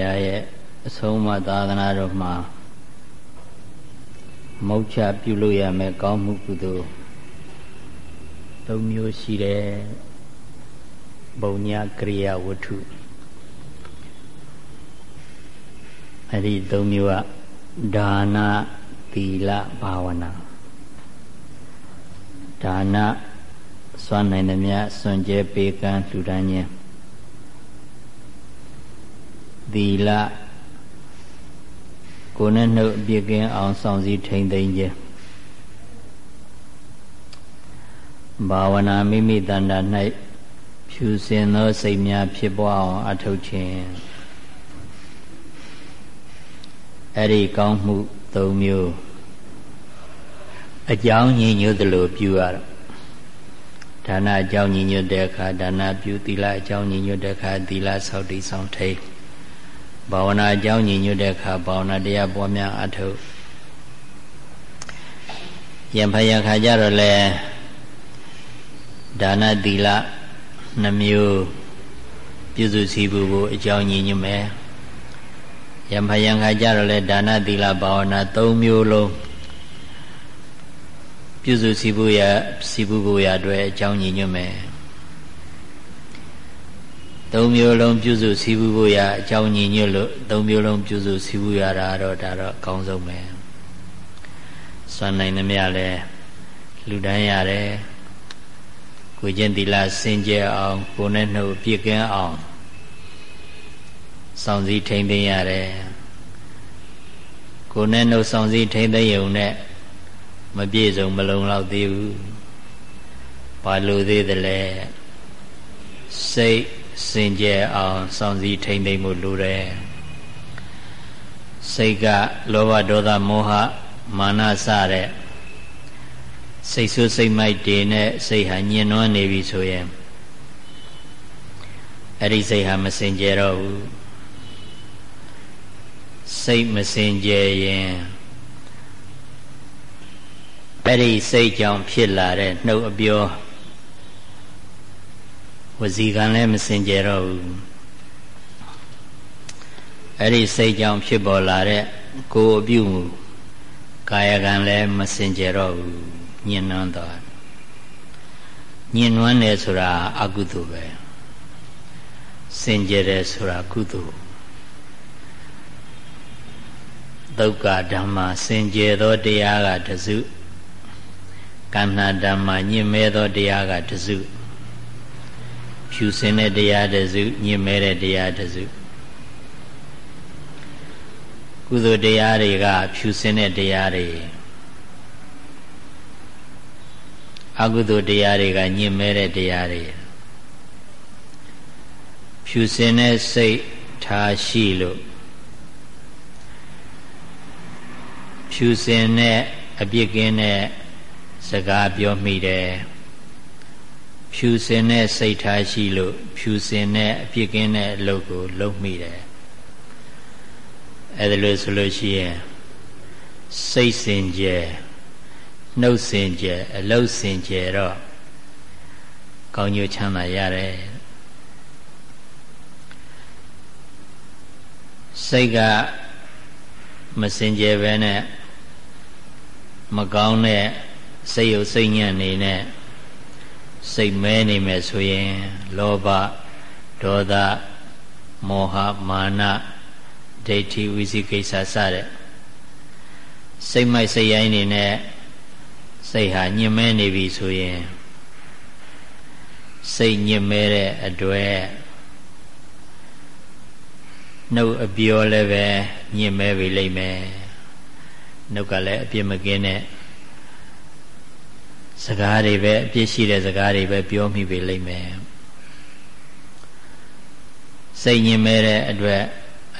ရားရဲ့အဆုံးအမသာသနာတော်မှာမုတ်ချပြုလို့ရမယ်ကောင်းမှုကုသိုလ်သုံးမျိုးရှိတယ်ဘုံညာကရိယာဝတ္ထုအဲ့ဒီသုံးမျိုးကဒါနသီလဘာဝနာဒါနစွမ်းနိုင်သမျှစွန့်ကြဲပေးကမ်းလှူဒန်းခြင်း သီလကိုယ်နဲ့နှုတ်အပြစ်ကင်းအောင်ဆောင်စည်းထိန်သိမ်းခြင်းဘာဝနာမိမိတဏ္ဍာ၌ဖြူစင်သောစိတ်များဖြစ်ပွားအောင်အထုတ်ခြင်းအဲ့ဒီကောင်းမှု၃မျိုးအကြောင်းညင်ညွတ်သလိုပြုရတော့ဒါနအကြောင်းညင်ညွတ်တဲ့အခါဒါနပြုသီလအကြောင်းညင်ညွတ်တဲ့အခါသီလဆောက်တည်ဆောင်ထိန် ဘာဝနာအကြောင်းညင်ညွတ်တဲ့အခါဘာဝနာတရားပွားများအထုတ်ယံဖယခါကြတော့လေဒါနသီလနှမျိုးပြည့်စုံစီဖို့ကိုအကြောင်းညင်ညွတ်မယ်ယံဖယံခါကြတော့လေဒါနသီလဘာဝနာ၃မျိုးလုံးပြည့်စုံစီဖို့ရစီဖို့ကိုရအတွက်အကြောင်းညင်ညွတ်မယ် သုံးမျိုးလုံးပြုစုစည်းဘူးဖို့ရအကြောင်းညီညွတ်လို့သုံးမျိုးလုံးပြုစုစည်းဘူးရတာတော့ဒါတော့အကောင်းဆုံးပဲစွမ်းနိုင်သမျှလဲလူတိုင်းရတယ်ကိုကျင့်သီလစင်ကြယ်အောင်ကိုယ်နဲ့နှုတ်ပြည့်ကင်းအောင်စောင့်စည်းထိန်းသိမ်းရတယ်ကိုယ်နဲ့နှုတ်စောင့်စည်းထိန်းသိမ်းရုံနဲ့မပြည့်စုံမလုံလောက်သေးဘူးဘာလို့သေးသလဲစိတ် စင်ကြယ်အောင်စောင့်စည်းထိမ့်သိမ့်မှုလိုတယ်စိတ်ကလောဘဒေါသမောဟမာနစတဲ့စိတ်ဆိုးစိတ်မိုက်တွေနဲ့စိတ်ဟာညှဉ်းနှွမ်းနေပြီဆိုရင်အဲ့ဒီစိတ်ဟာမစင်ကြယ်တော့ဘူးစိတ်မစင်ကြယ်ရင်အဲ့ဒီစိတ်ကြောင့်ဖြစ်လာတဲ့နှုတ်အပြော ဝစီကံလည်းမစင်ကြယ်တော့ဘူးအဲ့ဒီစိတ်ကြောင့်ဖြစ်ပေါ်လာတဲ့ကိုယ်အပြုမှုကာယကံလည်းမစင်ကြယ်တော့ဘူးညှဉ်းနှွမ်းသွားညှဉ်းနှွမ်းတယ်ဆိုတာအကုသိုလ်ပဲစင်ကြယ်တယ်ဆိုတာကုသိုလ်ဒုက္ခဓမ္မစင်ကြယ်သောတရားကတစုကန္နာဓမ္မညှဉ်းမဲသောတရားကတစု ဖြူစင်တဲ့တရားတစုညင်မဲတဲ့တရားတစုကုသိုလ်တရားတွေကဖြူစင်တဲ့တရားတွေအကုသိုလ်တရားတွေကညင်မဲတဲ့တရားတွေဖြူစင်တဲ့စိတ်ထားရှိလို့ဖြူစင်တဲ့အပြစ်ကင်းတဲ့စကားပြောမိတယ် ဖြူစင်တဲ့စိတ်ထားရှိလို့ဖြူစင်တဲ့အပြစ်ကင်းတဲ့အလုပ်ကိုလုပ်မိတယ်အဲ့ဒါလို့ဆိုလို့ရှိရင်စိတ်စင်ကြယ်နှုတ်စင်ကြယ်အလုပ်စင်ကြယ်တော့ကောင်းကျိုးချမ်းသာရတယ်စိတ်ကမစင်ကြယ်ပဲနဲ့မကောင်းတဲ့စိတ်ရုပ်စိတ်ညံ့နေနဲ့ စိတ်မဲနေမယ်ဆိုရင်လောဘဒေါသမောဟမာနဒိဋ္ဌိဝိသိကိစ္စစတဲ့စိတ်မိုက်စိတ်ရိုင်းနေနဲ့စိတ်ဟာညင်မဲနေပြီဆိုရင်စိတ်ညင်မဲတဲ့အတွက်နှုတ်အပြောလည်းပဲညင်မဲပြီလိမ့်မယ်နှုတ်ကလည်းအပြစ်မကင်းတဲ့ စကားတွေပဲအပြစ်ရှိတဲ့စကားတွေပဲပြောမိပေလိမ့်မယ်စိတ်ညင်မဲ့တဲ့အတွက်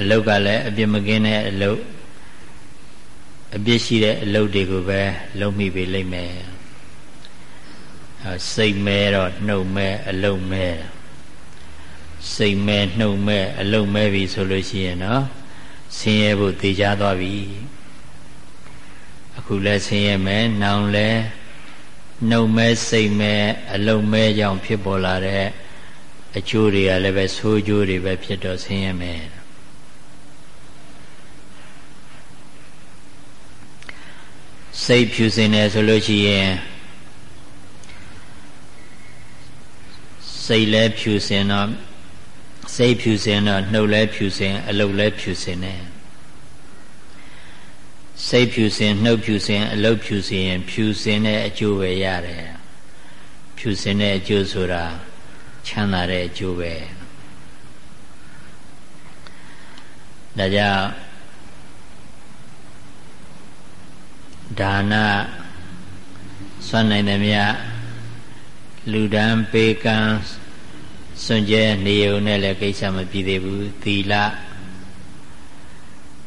အလုတ်ကလည်းအပြစ်မကင်းတဲ့အလုတ်အပြစ်ရှိတဲ့အလုတ်တွေကိုပဲလုံးမိပေလိမ့်မယ်စိတ်မဲတော့နှုတ်မဲအလုတ်မဲစိတ်မဲနှုတ်မဲအလုတ်မဲပြီဆိုလို့ရှိရင်နော်ဆင်းရဲဖို့သိကြသွားပြီအခုလဲဆင်းရဲမယ်နောင်လဲ နှုတ်မဲစိတ်မဲအလုံးမဲကြောင့်ဖြစ်ပေါ်လာတဲ့အကျိုးတွေကလည်းပဲဆိုးကျိုးတွေပဲဖြစ်တော့ဆင်းရဲမယ်စိတ်ဖြူစင်တယ်ဆိုလို့ရှိရင်စိတ်လည်းဖြူစင်တော့စိတ်ဖြူစင်တော့နှုတ်လည်းဖြူစင်အလုပ်လည်းဖြူစင်တယ် စိတ်ဖြူစင်နှုတ်ဖြူစင်အလုပ်ဖြူစင်ရင်ဖြူစင်တဲ့အကျိုးပဲရတယ်ဖြူစင်တဲ့အကျိုးဆိုတာချမ်းသာတဲ့အကျိုးပဲဒါကြောင့်ဒါနစွန့်နိုင်သမျှလူဒန်းပေကံစွန့်ကြဲနေုံနဲ့လည်းကိစ္စမပြည့်သေးဘူးသီလ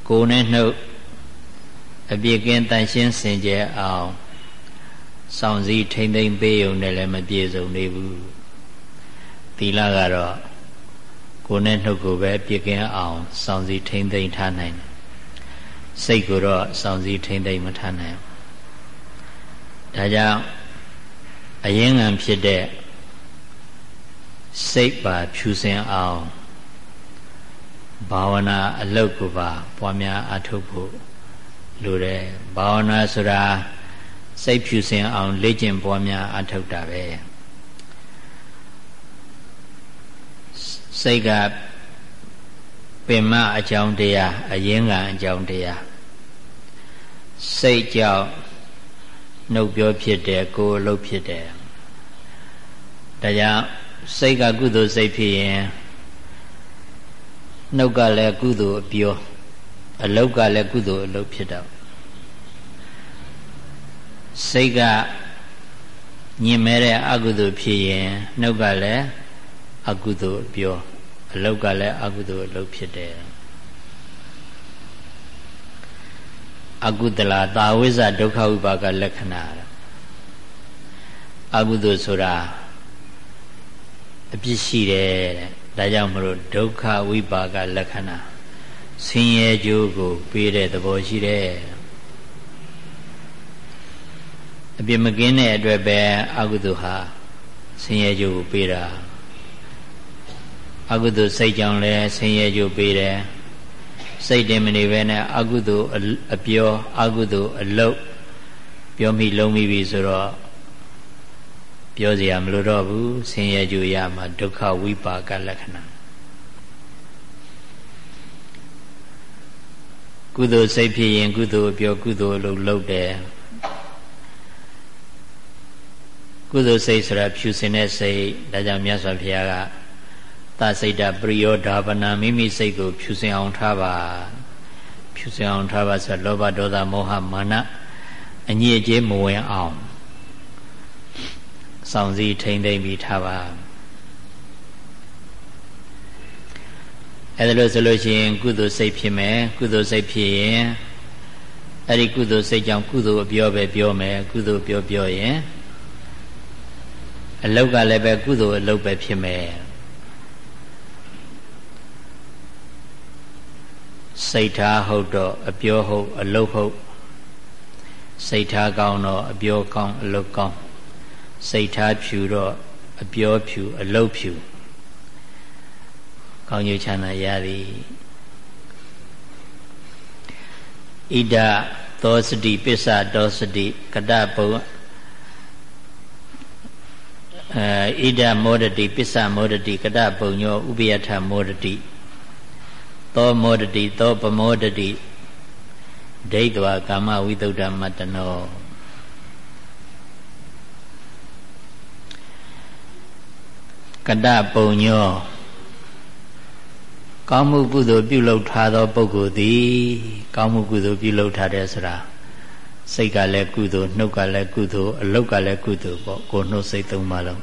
ကိုယ်နဲ့နှုတ် အပြည့်ကင်းတန်ရှင်းစင်ကြယ်အောင်စောင့်စည်းထိမ့်သိမ့်ပေးုံနဲ့လည်းမပြည့်စုံသေးဘူးသီလကတော့ကိုယ်နဲ့နှုတ်ကိုပဲပြည့်ကင်းအောင်စောင့်စည်းထိမ့်သိမ့်ထားနိုင်တယ်စိတ်ကိုတော့စောင့်စည်းထိမ့်သိမ့်မထားနိုင်ဒါကြောင့်အရင်ငံဖြစ်တဲ့စိတ်ပါဖြူစင်အောင်ဘာဝနာအလုတ်ကိုပါ ပွားများအထုတ်ဖို့ လိုတယ်ဘာဝနာဆိုတာစိတ်ဖြူစင်အောင် လေ့ကျင့်ပွားများအထုတ်တာပဲစိတ်ကပင်မအကြောင်းတရားအရင်ကအကြောင်းတရားစိတ်ကြောင့်နှုတ်ပြောဖြစ်တယ်ကိုယ်အလုပ်ဖြစ်တယ်ဒါကြောင့်စိတ်ကကုသိုလ်စိတ်ဖြစ်ရင်နှုတ်ကလည်းကုသိုလ်အပြော အလုတ်ကလည်းကုသိုလ်အလုတ်ဖြစ်တော့စိတ်ကညင်မဲတဲ့အကုသိုလ်ဖြစ်ရင်နှုတ်ကလည်းအကုသိုလ်အပြောအလုတ်ကလည်းအကုသိုလ်အလုတ်ဖြစ်တယ်အကုသလာတာဝိဇ္ဇဒုက္ခဝိပါကလက္ခဏာအကုသိုလ်ဆိုတာအပြစ်ရှိတယ်တဲ့ဒါကြောင့်မလို့ဒုက္ခဝိပါကလက္ခဏာ ဆင်းရဲကြိုးကိုပေးတဲ့သဘောရှိတယ်အပြစ်မကင်းတဲ့အတွက်ပဲအကုသိုလ်ဟာဆင်းရဲကြိုးကိုပေးတာအကုသိုလ်စိတ်ကြောင့်လည်းဆင်းရဲကြိုးပေးတယ်စိတ်တင်မနေပဲနဲ့အကုသိုလ်အပြောအကုသိုလ်အလုတ်ပြောမိလုံးမိပြီဆိုတော့ပြောစရာမလိုတော့ဘူးဆင်းရဲကြရမှာဒုက္ခဝိပါကလက္ခဏာ ကုသိုလ်စိတ်ဖြစ်ရင်ကုသိုလ်ပြောကုသိုလ်လို့လုပ်တယ်ကုသိုလ်စိတ်ဆိုတာဖြူစင်တဲ့စိတ်ဒါကြောင့်မြတ်စွာဘုရားကသစိတ်တပရိယောဓာပနာမိမိစိတ်ကို ဖြူစင်အောင်ထားပါဖြူစင်အောင်ထားပါဆိုတော့လောဘဒေါသမောဟမာနအညစ်အကြေးမဝင်အောင်စောင့်စည်းထိမ့်သိမ့်ပြီးထားပါ အဲဒါလို့ဆိုလို့ရှိရင်ကုသိုလ်စိတ်ဖြစ်မယ်ကုသိုလ်စိတ်ဖြစ်ရင်အဲ့ဒီကုသိုလ်စိတ်ကြောင့်ကုသိုလ်အပြောပဲပြောမယ်ကုသိုလ်ပြောပြောရင်အလုတ်ကလည်းပဲကုသိုလ်အလုတ်ပဲဖြစ်မယ်စိတ်ထားဟုတ်တော့အပြောဟုတ်အလုတ်ဟုတ်စိတ်ထားကောင်းတော့အပြောကောင်းအလုတ်ကောင်းစိတ်ထားဖြူတော့အပြောဖြူအလုတ်ဖြူ ကောင်းကျိုးချမ်းသာရသည်ဣဒသောစတိပစ္စတောစတိကတဘုံအဲဣဒမောဒတိပစ္စမောဒတိကတဘုံညောဥပယထမောဒတိသောမောဒတိသောပမောဒတိဒိဋ္ဌဝကာမဝိသုဒ္ဓမတ္တနောကတပုံညော ကောင်းမှုကုသိုလ်ပြုလုပ်ထားသောပုဂ္ဂိုလ်သည်ကောင်းမှုကုသိုလ်ပြုလုပ်ထားတယ်ဆိုတာစိတ်ကလည်းကုသိုလ်နှုတ်ကလည်းကုသိုလ်အလုတ်ကလည်းကုသိုလ်ပေါ့ကိုနှုတ်စိတ်သုံးပါလုံး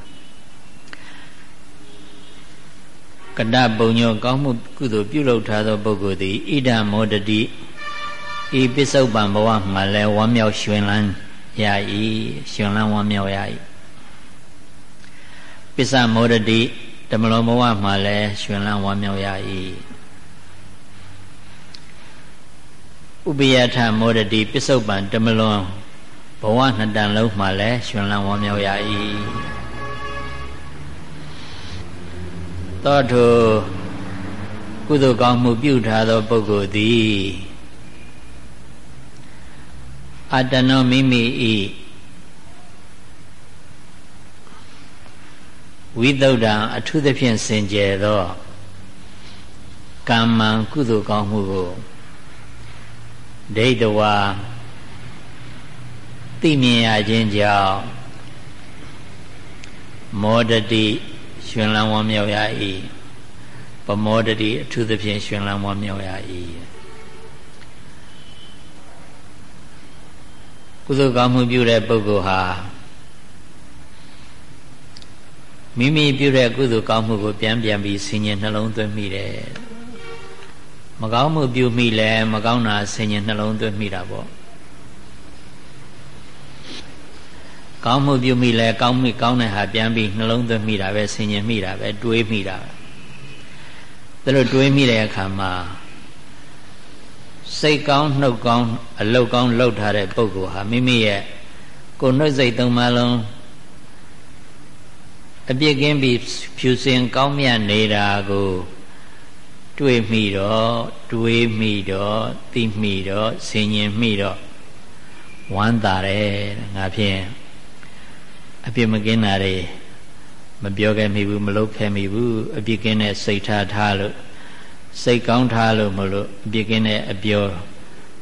ကတပုံညောကောင်းမှုကုသိုလ်ပြုလုပ်ထားသောပုဂ္ဂိုလ်သည်ဣဒံမောတတိဤပစ္စုပန်ဘဝမှာလည်းဝမ်းမြောက်ရွှင်လန်းရ၏ရွှင်လန်းဝမ်းမြောက်ရ၏ပစ္စမောဒတိ တမလောဘဝမှာလည်းရွှင်လန်းဝမ်းမြောက်ရ၏ဥပယထမောဒတိပစ္စုပန်တမလွန်ဘဝနှစ်တန်လုံးမှာလည်းရွှင်လန်းဝမ်းမြောက်ရ၏သောထုကုသိုလ်ကောင်းမှုပြုထားသောပုဂ္ဂိုလ်သည်အတနောမိမိ ဝိသုဒ္ဓံအထုသဖြင့်စင်ကြယ်သောကမ္မံကုသိုလ်ကောင်းမှုကိုဒိဋ္ဌဝါသိမြင်ရခြင်းကြောင့်မောဒတိရှင်လန်းဝမ်းမြောက်ရ၏ပမောဒတိအထုသဖြင့်ရှင်လန်းဝမ်းမြောက်ရ၏ကုသိုလ်ကောင်းမှုပြုတဲ့ပုဂ္ဂိုလ်ဟာ မိမိပြုတဲ့ကုသိုလ်ကောင်းမှုကိုပြန်ပြန်ပြီးဆင်ញင်နှလုံးသွင်းမိတယ်မကောင်းမှုပြုမိလဲမကောင်းတာဆင်ញင်နှလုံးသွင်းမိတာပေါ့ကောင်းမှုပြုမိလဲကောင်းမိကောင်းတဲ့ဟာပြန်ပြီးနှလုံးသွင်းမိတာပဲဆင်ញင်မိတာပဲတွေးမိတာပဲဒါလို့တွေးမိတဲ့အခါမှာစိတ်ကောင်းနှုတ်ကောင်းအလုတ်ကောင်းလှုပ်ထားတဲ့ပုဂ္ဂိုလ်ဟာမိမိရဲ့ကိုယ်နှုတ်စိတ်သုံးပါးလုံး အပြစ်ကင်းပြီးဖြူစင်ကောင်းမြတ်နေတာကိုတွေ့မိတော့တွေးမိတော့သိမိတော့ဆင်ញင်မိတော့ဝမ်းသာတယ်ငါဖြင့်အပြစ်မကင်းတာတွေမပြောခဲ့မိဘူးမလုပ်ခဲ့မိဘူးအပြစ်ကင်းတဲ့စိတ်ထားထားလို့စိတ်ကောင်းထားလို့မလို့အပြစ်ကင်းတဲ့အပြော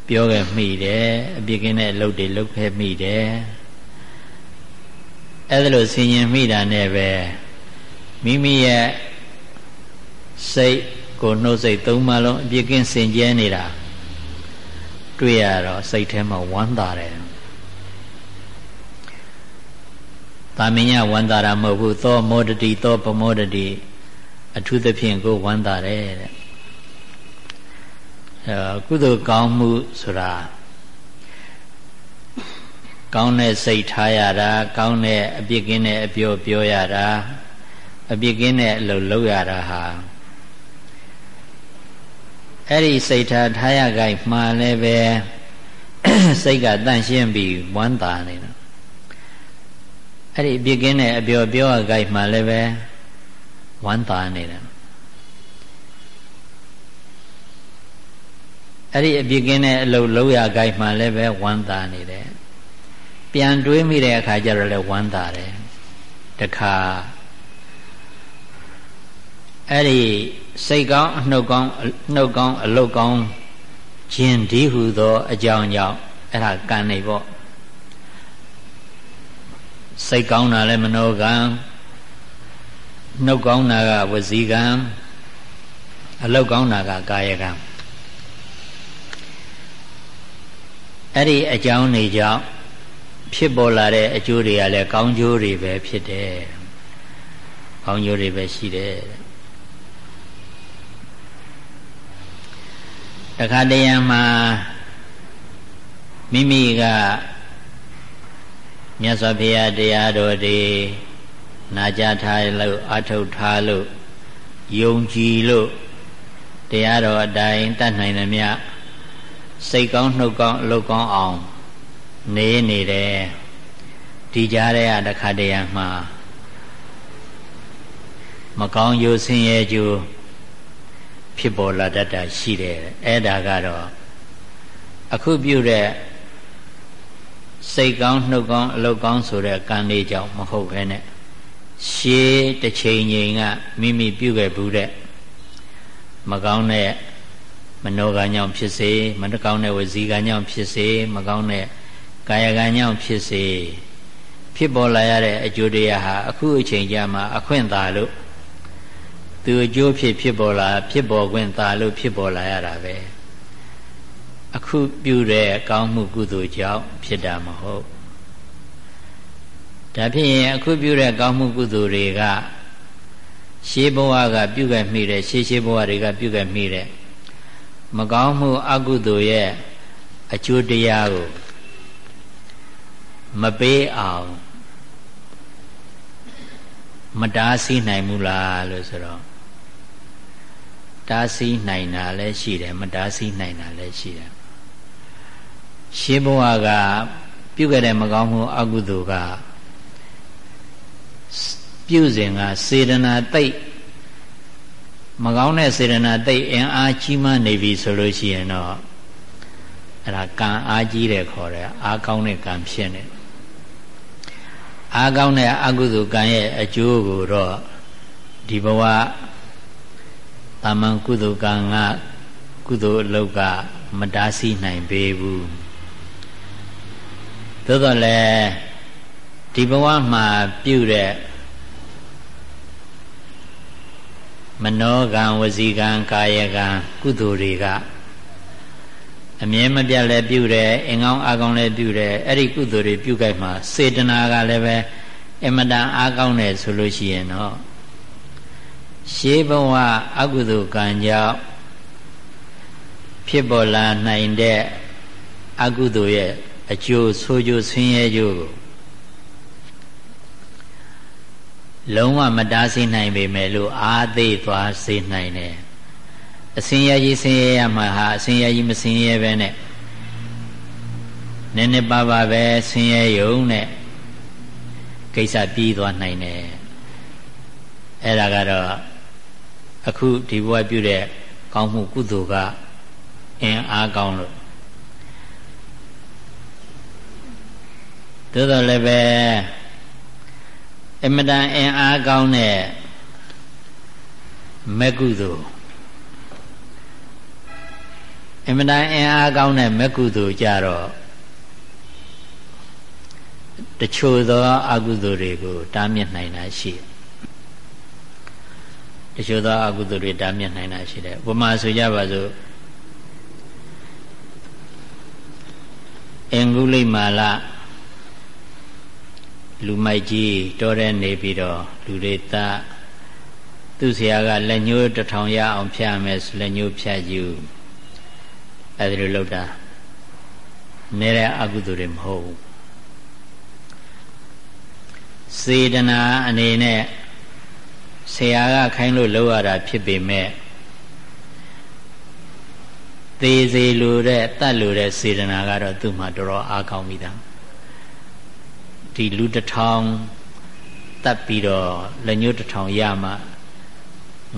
ပြောခဲ့မိတယ်အပြစ်ကင်းတဲ့အလုပ်တွေလုပ်ခဲ့မိတယ် အဲ့ဒါလို့ဆင်ញင်မိတာနဲ့ပဲမိမိရဲ့စိတ်ကိုနှုတ်စိတ်သုံးပါလုံးအပြစ်ကင်းစင်ကြဲနေတာတွေ့ရတော့စိတ်ထဲမှာဝမ်းသာတယ်တာမင်ညဝန္တာရာမဟုတ်ဘူးသောမောဒတိသောပမောဒတိအထူးသဖြင့်ကိုဝန္တာတယ်တဲ့အဲကုသိုလ်ကောင်းမှုဆိုတာ ကောင်းတဲ့စိတ်ထားရတာကောင်းတဲ့အပြစ်ကင်းတဲ့အပြောပြောရတာအပြစ်ကင်းတဲ့အလုပ်လုပ်ရတာဟာအဲ့ဒီစိတ်ထားထားရကြိုက်မှာလည်းပဲစိတ်ကတန့်ရှင်းပြီးဝမ်းသာနေတာအဲ့ဒီအပြစ်ကင်းတဲ့အပြောပြောရကြိုက်မှာလည်းပဲဝမ်းသာနေတာအဲ့ဒီအပြစ်ကင်းတဲ့အလုပ်လုပ်ရကြိုက်မှလည်းပဲဝမ်းသာနေတယ် ပြန်တွေးမိတဲ့အခါကျတော့လည်းဝမ်းသာတယ်တခါအဲ့ဒီစိတ်ကောင်းအနှုတ်ကောင်းနှုတ်ကောင်းအလုတ်ကောင်းခြင်းဒီဟုသောအကြောင်းကြောင့်အဲ့ဒါကံနေပေါ့စိတ်ကောင်းတာလည်းမနောကံနှုတ်ကောင်းတာကဝစီကံအလုတ်ကောင်းတာကကာယကံအဲ့ဒီအကြောင်းတွေကြောင့် ဖြစ်ပေါ်လာတဲ့အကျိုးတွေကလည်းကောင်းကျိုးတွေပဲဖြစ်တယ်ကောင်းကျိုးတွေပဲရှိတယ်တခါတရံမှာမိမိကမြတ်စွာဘုရားတရားတော်တွေနာကြားထားလို့အထုတ်ထားလို့ယုံကြည်လို့တရားတော်အတိုင်းတတ်နိုင်သမျှစိတ်ကောင်းနှုတ်ကောင်းအလုပ်ကောင်းအောင် နေနေတယ်ဒီကြားတဲ့ကတခါတရံမှာမကောင်းယိုဆင်းရဲကြိုးဖြစ်ပေါ်လာတတ်တာရှိတယ်အဲ့ဒါကတော့အခုပြုတဲ့စိတ်ကောင်းနှုတ်ကောင်းအလုပ်ကောင်းဆိုတဲ့ကံလေးကြောင့်မဟုတ်ဘဲနဲ့ရှေးတစ်ချိန်ချိန်ကမိမိပြုခဲ့ဘူးတဲ့မကောင်းတဲ့မနောကညောင်ဖြစ်စေမတကောင်းတဲ့ဝစီကညောင်ဖြစ်စေမကောင်းတဲ့ ကာယကညောင်ဖြစ်စေဖြစ်ပေါ်လာရတဲ့အကျိုးတရားဟာအခုအချိန်ကြာမှာအခွင့်သာလို့သူအကျိုးဖြစ်ဖြစ်ပေါ်လာဖြစ်ပေါ်ခွင့်သာလို့ဖြစ်ပေါ်လာရတာပဲအခုပြုတဲ့ကောင်းမှုကုသိုလ်ကြောင့်ဖြစ်တာမဟုတ်ဒါဖြစ်ရင်အခုပြုတဲ့ကောင်းမှုကုသိုလ်တွေကရှေးဘဝကပြုခဲ့မိတဲ့ရှေးရှေးဘဝတွေကပြုခဲ့မိတဲ့မကောင်းမှုအကုသိုလ်ရဲ့အကျိုးတရားကို မပေးအောင်မတားဆီးနိုင်ဘူးလားလို့ဆိုတော့တားဆီးနိုင်တာလည်းရှိတယ်မတားဆီးနိုင်တာလည်းရှိတယ်ရှင်းဘဝကပြုခဲ့တဲ့မကောင်းမှုအကုသိုလ်ကပြုစဉ်ကစေတနာတိတ်မကောင်းတဲ့စေတနာတိတ်အင်အားကြီးမှနေပြီဆိုလို့ရှိရင်တော့အဲ့ဒါကံအားကြီးတယ်ခေါ်တယ်အားကောင်းတဲ့ကံဖြစ်နေ အားကောင်းတဲ့အကုသိုလ်ကံရဲ့အကျိုးကိုတော့ဒီဘဝတာမန်ကုသိုလ်ကံကကုသိုလ်အလုပ်ကမတားဆီးနိုင်ပေဘူးသို့တော်လည်းဒီဘဝမှာပြုတဲ့မနောကံဝစီကံကာယကံကုသိုလ်တွေက အမြဲမပြတ်လည်းပြုတယ်အင်ကောင်းအားကောင်းလည်းပြုတယ်အဲ့ဒီကုသိုလ်တွေပြုကြမှာစေတနာကလည်းပဲအမတန်အားကောင်းတယ်ဆိုလို့ရှိရင်တော့ရှေးဘဝအကုသိုလ်ကံကြောင့်ဖြစ်ပေါ်လာနိုင်တဲ့အကုသိုလ်ရဲ့အကျိုးဆိုးကျိုးဆင်းရဲကျိုးကိုလုံးဝမတားဆီးနိုင်ပေမဲ့လို့အာသေးသွားစေနိုင်တယ် အစင်ရကြီးဆင်းရဲရမှာဟာအစင်ရကြီးမဆင်းရဲပဲနဲ့နည်းနည်းပါးပါးပဲဆင်းရဲယုံနဲ့ကိစ္စပြီးသွားနိုင်တယ်အဲ့ဒါကတော့အခုဒီဘဝပြုတဲ့ကောင်းမှုကုသိုလ်ကအင်အားကောင်းလို့သို့တော်လည်းပဲအမတန်အင်အားကောင်းတဲ့မကုသိုလ် အမတန်အင်အားကောင်းတဲ့မကုသိုလ်ကြတော့တချို့သောအကုသိုလ်တွေကိုတားမြစ်နိုင်တာရှိတချို့သောအကုသိုလ်တွေတားမြစ်နိုင်တာရှိတယ်ဥပမာဆိုကြပါစို့အင်္ဂုလိမာလလူမိုက်ကြီးတောထဲနေပြီးတော့လူတွေတသူ့ဆရာကလက်ညှိုးတစ်ထောင်ရအောင်ဖြတ်မယ်ဆိုလက်ညှိုးဖြတ်ယူ အဲ့ဒါလိုလုပ်တာနေတဲ့အကုသိုလ်တွေမဟုတ်ဘူးစေတနာအနေနဲ့ဆရာကခိုင်းလို့လုပ်ရတာဖြစ်ပေမဲ့သေးစေလိုတဲ့တတ်လိုတဲ့စေတနာကတော့သူ့မှာတော်တော်အားကောင်းပြီသားဒီလူတစ်ထောင်တတ်ပြီးတော့လက်ညှိုးတစ်ထောင်ရမှ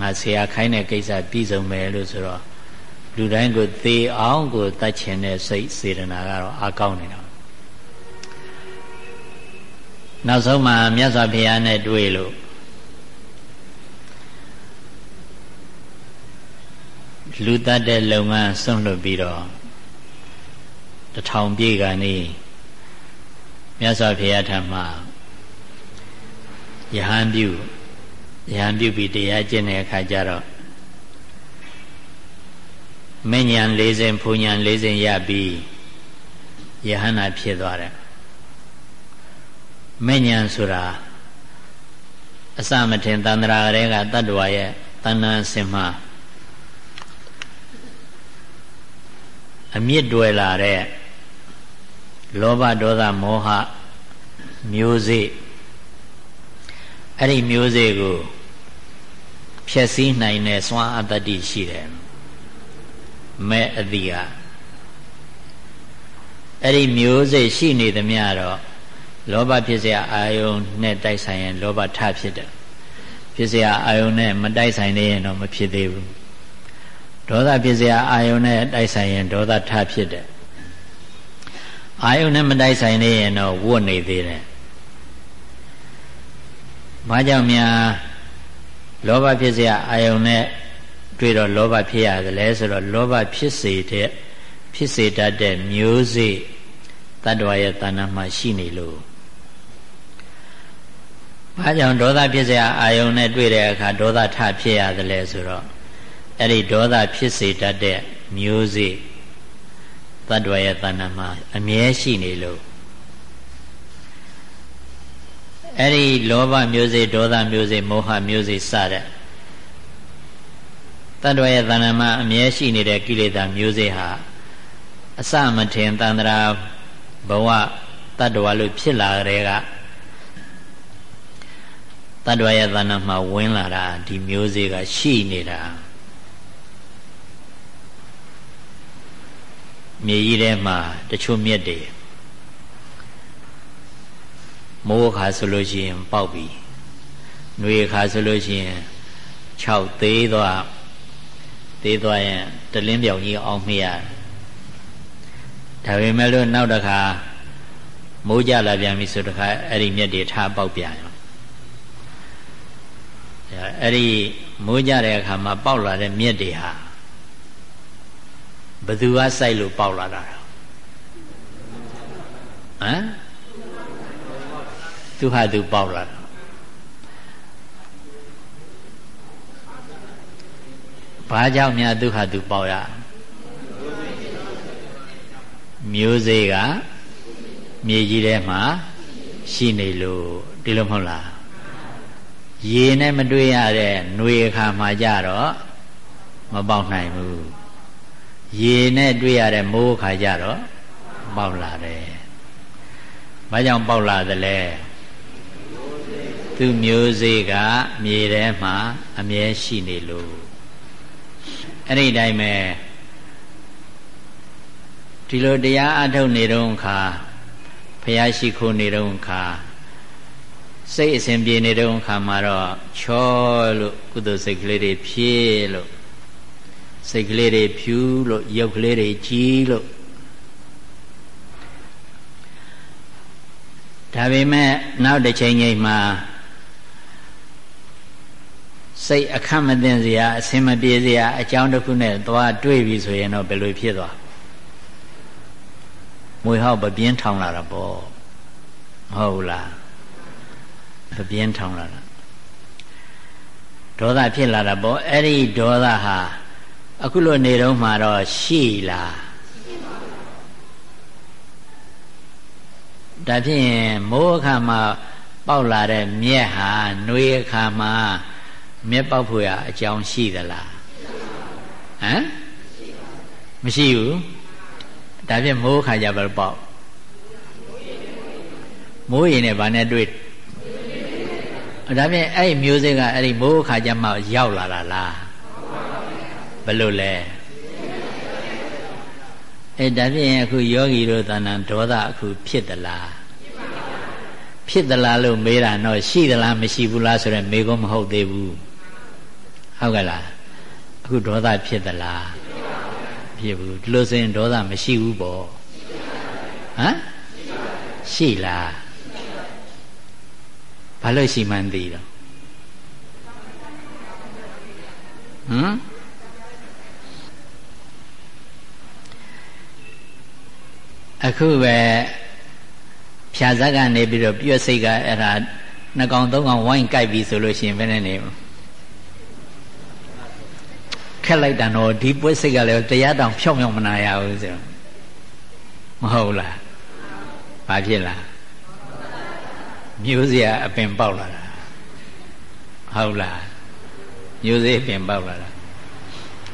ငါဆရာခိုင်းတဲ့ကိစ္စပြီးဆုံးမယ်လို့ဆိုတော့ လူတိုင်းကိုသေအောင်ကိုတတ်ချင်တဲ့စိတ်စေတနာကတော့အားကောင်းနေတာနောက်ဆုံးမှာမြတ်စွာဘုရားနဲ့တွေ့လို့လူတတ်တဲ့လုပ်ငန်းဆုံးလွတ်ပြီးတော့တထောင်ပြည့်ကနေမြတ်စွာဘုရားထံမှာယဟန်ပြုယဟန်ပြုပြီးတရားကျင့်တဲ့အခါကျတော့ မဉ္ဇဉ်၄စဉ်ဘုံဉ္ဇဉ်၄စဉ်ရပြီးယဟန္တာဖြစ်သွားတယ်မဉ္ဇဉ်ဆိုတာအစမထင်တန္တရာတွေကတတ္တဝါရဲ့တဏ္ဍစင်မှာအမြင့်တွယ်လာတဲ့လောဘဒေါသမောဟမျိုးစေ့အဲ့ဒီမျိုးစေ့ကိုဖြည့်ဆည်းနိုင်တဲ့စွမ်းအတ္တိရှိတယ် မဲ့အတိကအဲ့ဒီမျိုးစေ့ရှိနေသမျှတော့လောဘဖြစ်เสียအာယုန်နဲ့တိုက်ဆိုင်ရင် လောဘထဖြစ်တယ်ဖြစ်เสียအာယုန်နဲ့မတိုက်ဆိုင်နေရင်တော့မဖြစ်သေးဘူးဒေါသဖြစ်เสียအာယုန်နဲ့တိုက်ဆိုင်ရင်ဒေါသထဖြစ်တယ်အာယုန်နဲ့မတိုက်ဆိုင်နေရင်တော့ဝတ်နေသေးတယ်။ဘာကြောင့်များလောဘဖြစ်เสียအာယုန်နဲ့ တွေ့တော့လောဘဖြစ်ရသလဲဆိုတော့လောဘဖြစ်စေတဲ့ဖြစ်စေတတ်တဲ့မျိုးစေ့တ attva ရဲ့တဏ္ဍမှာရှိနေလို့ဘာကြောင့်ဒေါသဖြစ်စရာအာယုံနဲ့တွေ့တဲ့အခါဒေါသထဖြစ်ရသလဲဆိုတော့အဲ့ဒီဒေါသဖြစ်စေတတ်တဲ့မျိုးစေ့တ attva ရဲ့တဏ္ဍမှာအမြဲရှိနေလို့အဲ့ဒီလောဘမျိုးစေ့ဒေါသမျိုးစေ့မောဟမျိုးစေ့စတဲ့ တတ္တဝါရဲ့တဏ္ဍမှာအမြဲရှိနေတဲ့ကိလေသာမျိုးစေ့ဟာအစမထင်တန္တရာဘဝတတ္တဝါလို့ဖြစ်လာတဲ့ကတတ္တဝါရဲ့တဏ္ဍမှာဝင်လာတာဒီမျိုးစေ့ကရှိနေတာမြေကြီးထဲမှာတချို့မြက်တွေမိုးခါဆိုလို့ရှိရင် ပေါက်ပြီຫນွေခါဆိုလို့ရှိရင်6သေးသွား သေးသွားရင်တလင်းပြောင်ကြီးအောင်မေ့ရဒါပေမဲ့လို့နောက်တစ်ခါမိုးကြလာပြန်ပြီဆိုတခါအဲ့ဒီမြက်တွေထားပေါက်ပြန်ရောအဲ့ဒီမိုးကြတဲ့အခါမှာပေါက်လာတဲ့မြက်တွေဟာဘသူကစိုက်လို့ပေါက်လာတာဟမ်သူဟာသူပေါက်လာတာ ဘာကြောင့်များသူဟာသူပေါက်ရမျိုးစေ့ကမြေကြီးထဲမှာရှိနေလို့ဒီလိုမဟုတ်လားရေနဲ့မတွေ့ရတဲ့ຫນွေအခါမှာကြတော့မပေါက်နိုင်ဘူးရေနဲ့တွေ့ရတဲ့မိုးအခါကြတော့ပေါက်လာတယ်ဘာကြောင့်ပေါက်လာသလဲသူမျိုးစေ့ကမြေထဲမှာအမြဲရှိနေလို့ အဲ့ဒီတိုင်းပဲဒီလိုတရားအထုတ်နေတော့ခါဖះရှိခိုးနေတော့ခါစိတ်အစဉ်ပြေနေတော့ခါမှာတော့ချောလို့ကုသိုလ်စိတ်ကလေးတွေဖြည့်လို့စိတ်ကလေးတွေဖြူလို့ရုပ်ကလေးတွေကြီးလို့ဒါပေမဲ့နောက်တစ်ချိန်ချိန်မှာ စိတ်အခက်မသိစရာအစင်မပြေစရာအကြောင်းတစ်ခုနဲ့သွားတွေ့ပြီဆိုရင်တော့ဘယ်လိုဖြစ်သွားမွေဟောက်ပပြင်းထောင်လာတာပေါ့မဟုတ်လားပပြင်းထောင်လာတာဒေါသဖြစ်လာတာပေါ့အဲ့ဒီဒေါသဟာအခုလိုနေတော့မှတော့ရှိလားဒါဖြင့်မိုးအခါမှာပေါက်လာတဲ့မြက်ဟာနှွေးအခါမှာ မြက်ပေါက်ဖို့ရအကြောင်းရှိသလားဟမ်မရှိဘူးဒါဖြင့်မိုးခါကြဘယ်ပေါက်မိုးရင်နဲ့ဗာနဲ့တွေ့ဒါဖြင့်အဲ့မျိုးစိကအဲ့ဒီမိုးခါကြမှရောက်လာတာလားဘယ်လိုလဲအဲဒါဖြင့်အခုယောဂီတို့သဏ္ဍာန်ဒေါသအခုဖြစ်သလားဖြစ်သလားလို့မေးတာတော့ရှိသလားမရှိဘူးလားဆိုတော့မေးခွန်းမဟုတ်သေးဘူး ဟုတ်ကဲ့လားအခုဒေါသဖြစ်သလားဖြစ်ဘူးဒီလိုဆိုရင်ဒေါသမရှိဘူးပေါ့ဟမ်ရှိလားဘာလို့ရှိမှန်းသိတော့ဟမ်အခုပဲဖြာဇက်ကနေပြီးတော့ပြွတ်စိတ်ကအဲ့ဒါနှစ်ကောင်သုံးကောင်ဝိုင်းကြိုက်ပြီဆိုလို့ရှိရင်ဘယ်နဲ့နေ ခက်လိုက်တာတော့ဒီပွဲစိတ်ကလည်းတရားတောင်ဖြောင်းဖြောင်းမနာရဘူးဆိုမဟုတ်လားဘာဖြစ်လားမျိုးစရာအပင်ပေါက်လာတာဟုတ်လားမျိုးစေ့အပင်ပေါက်လာတာ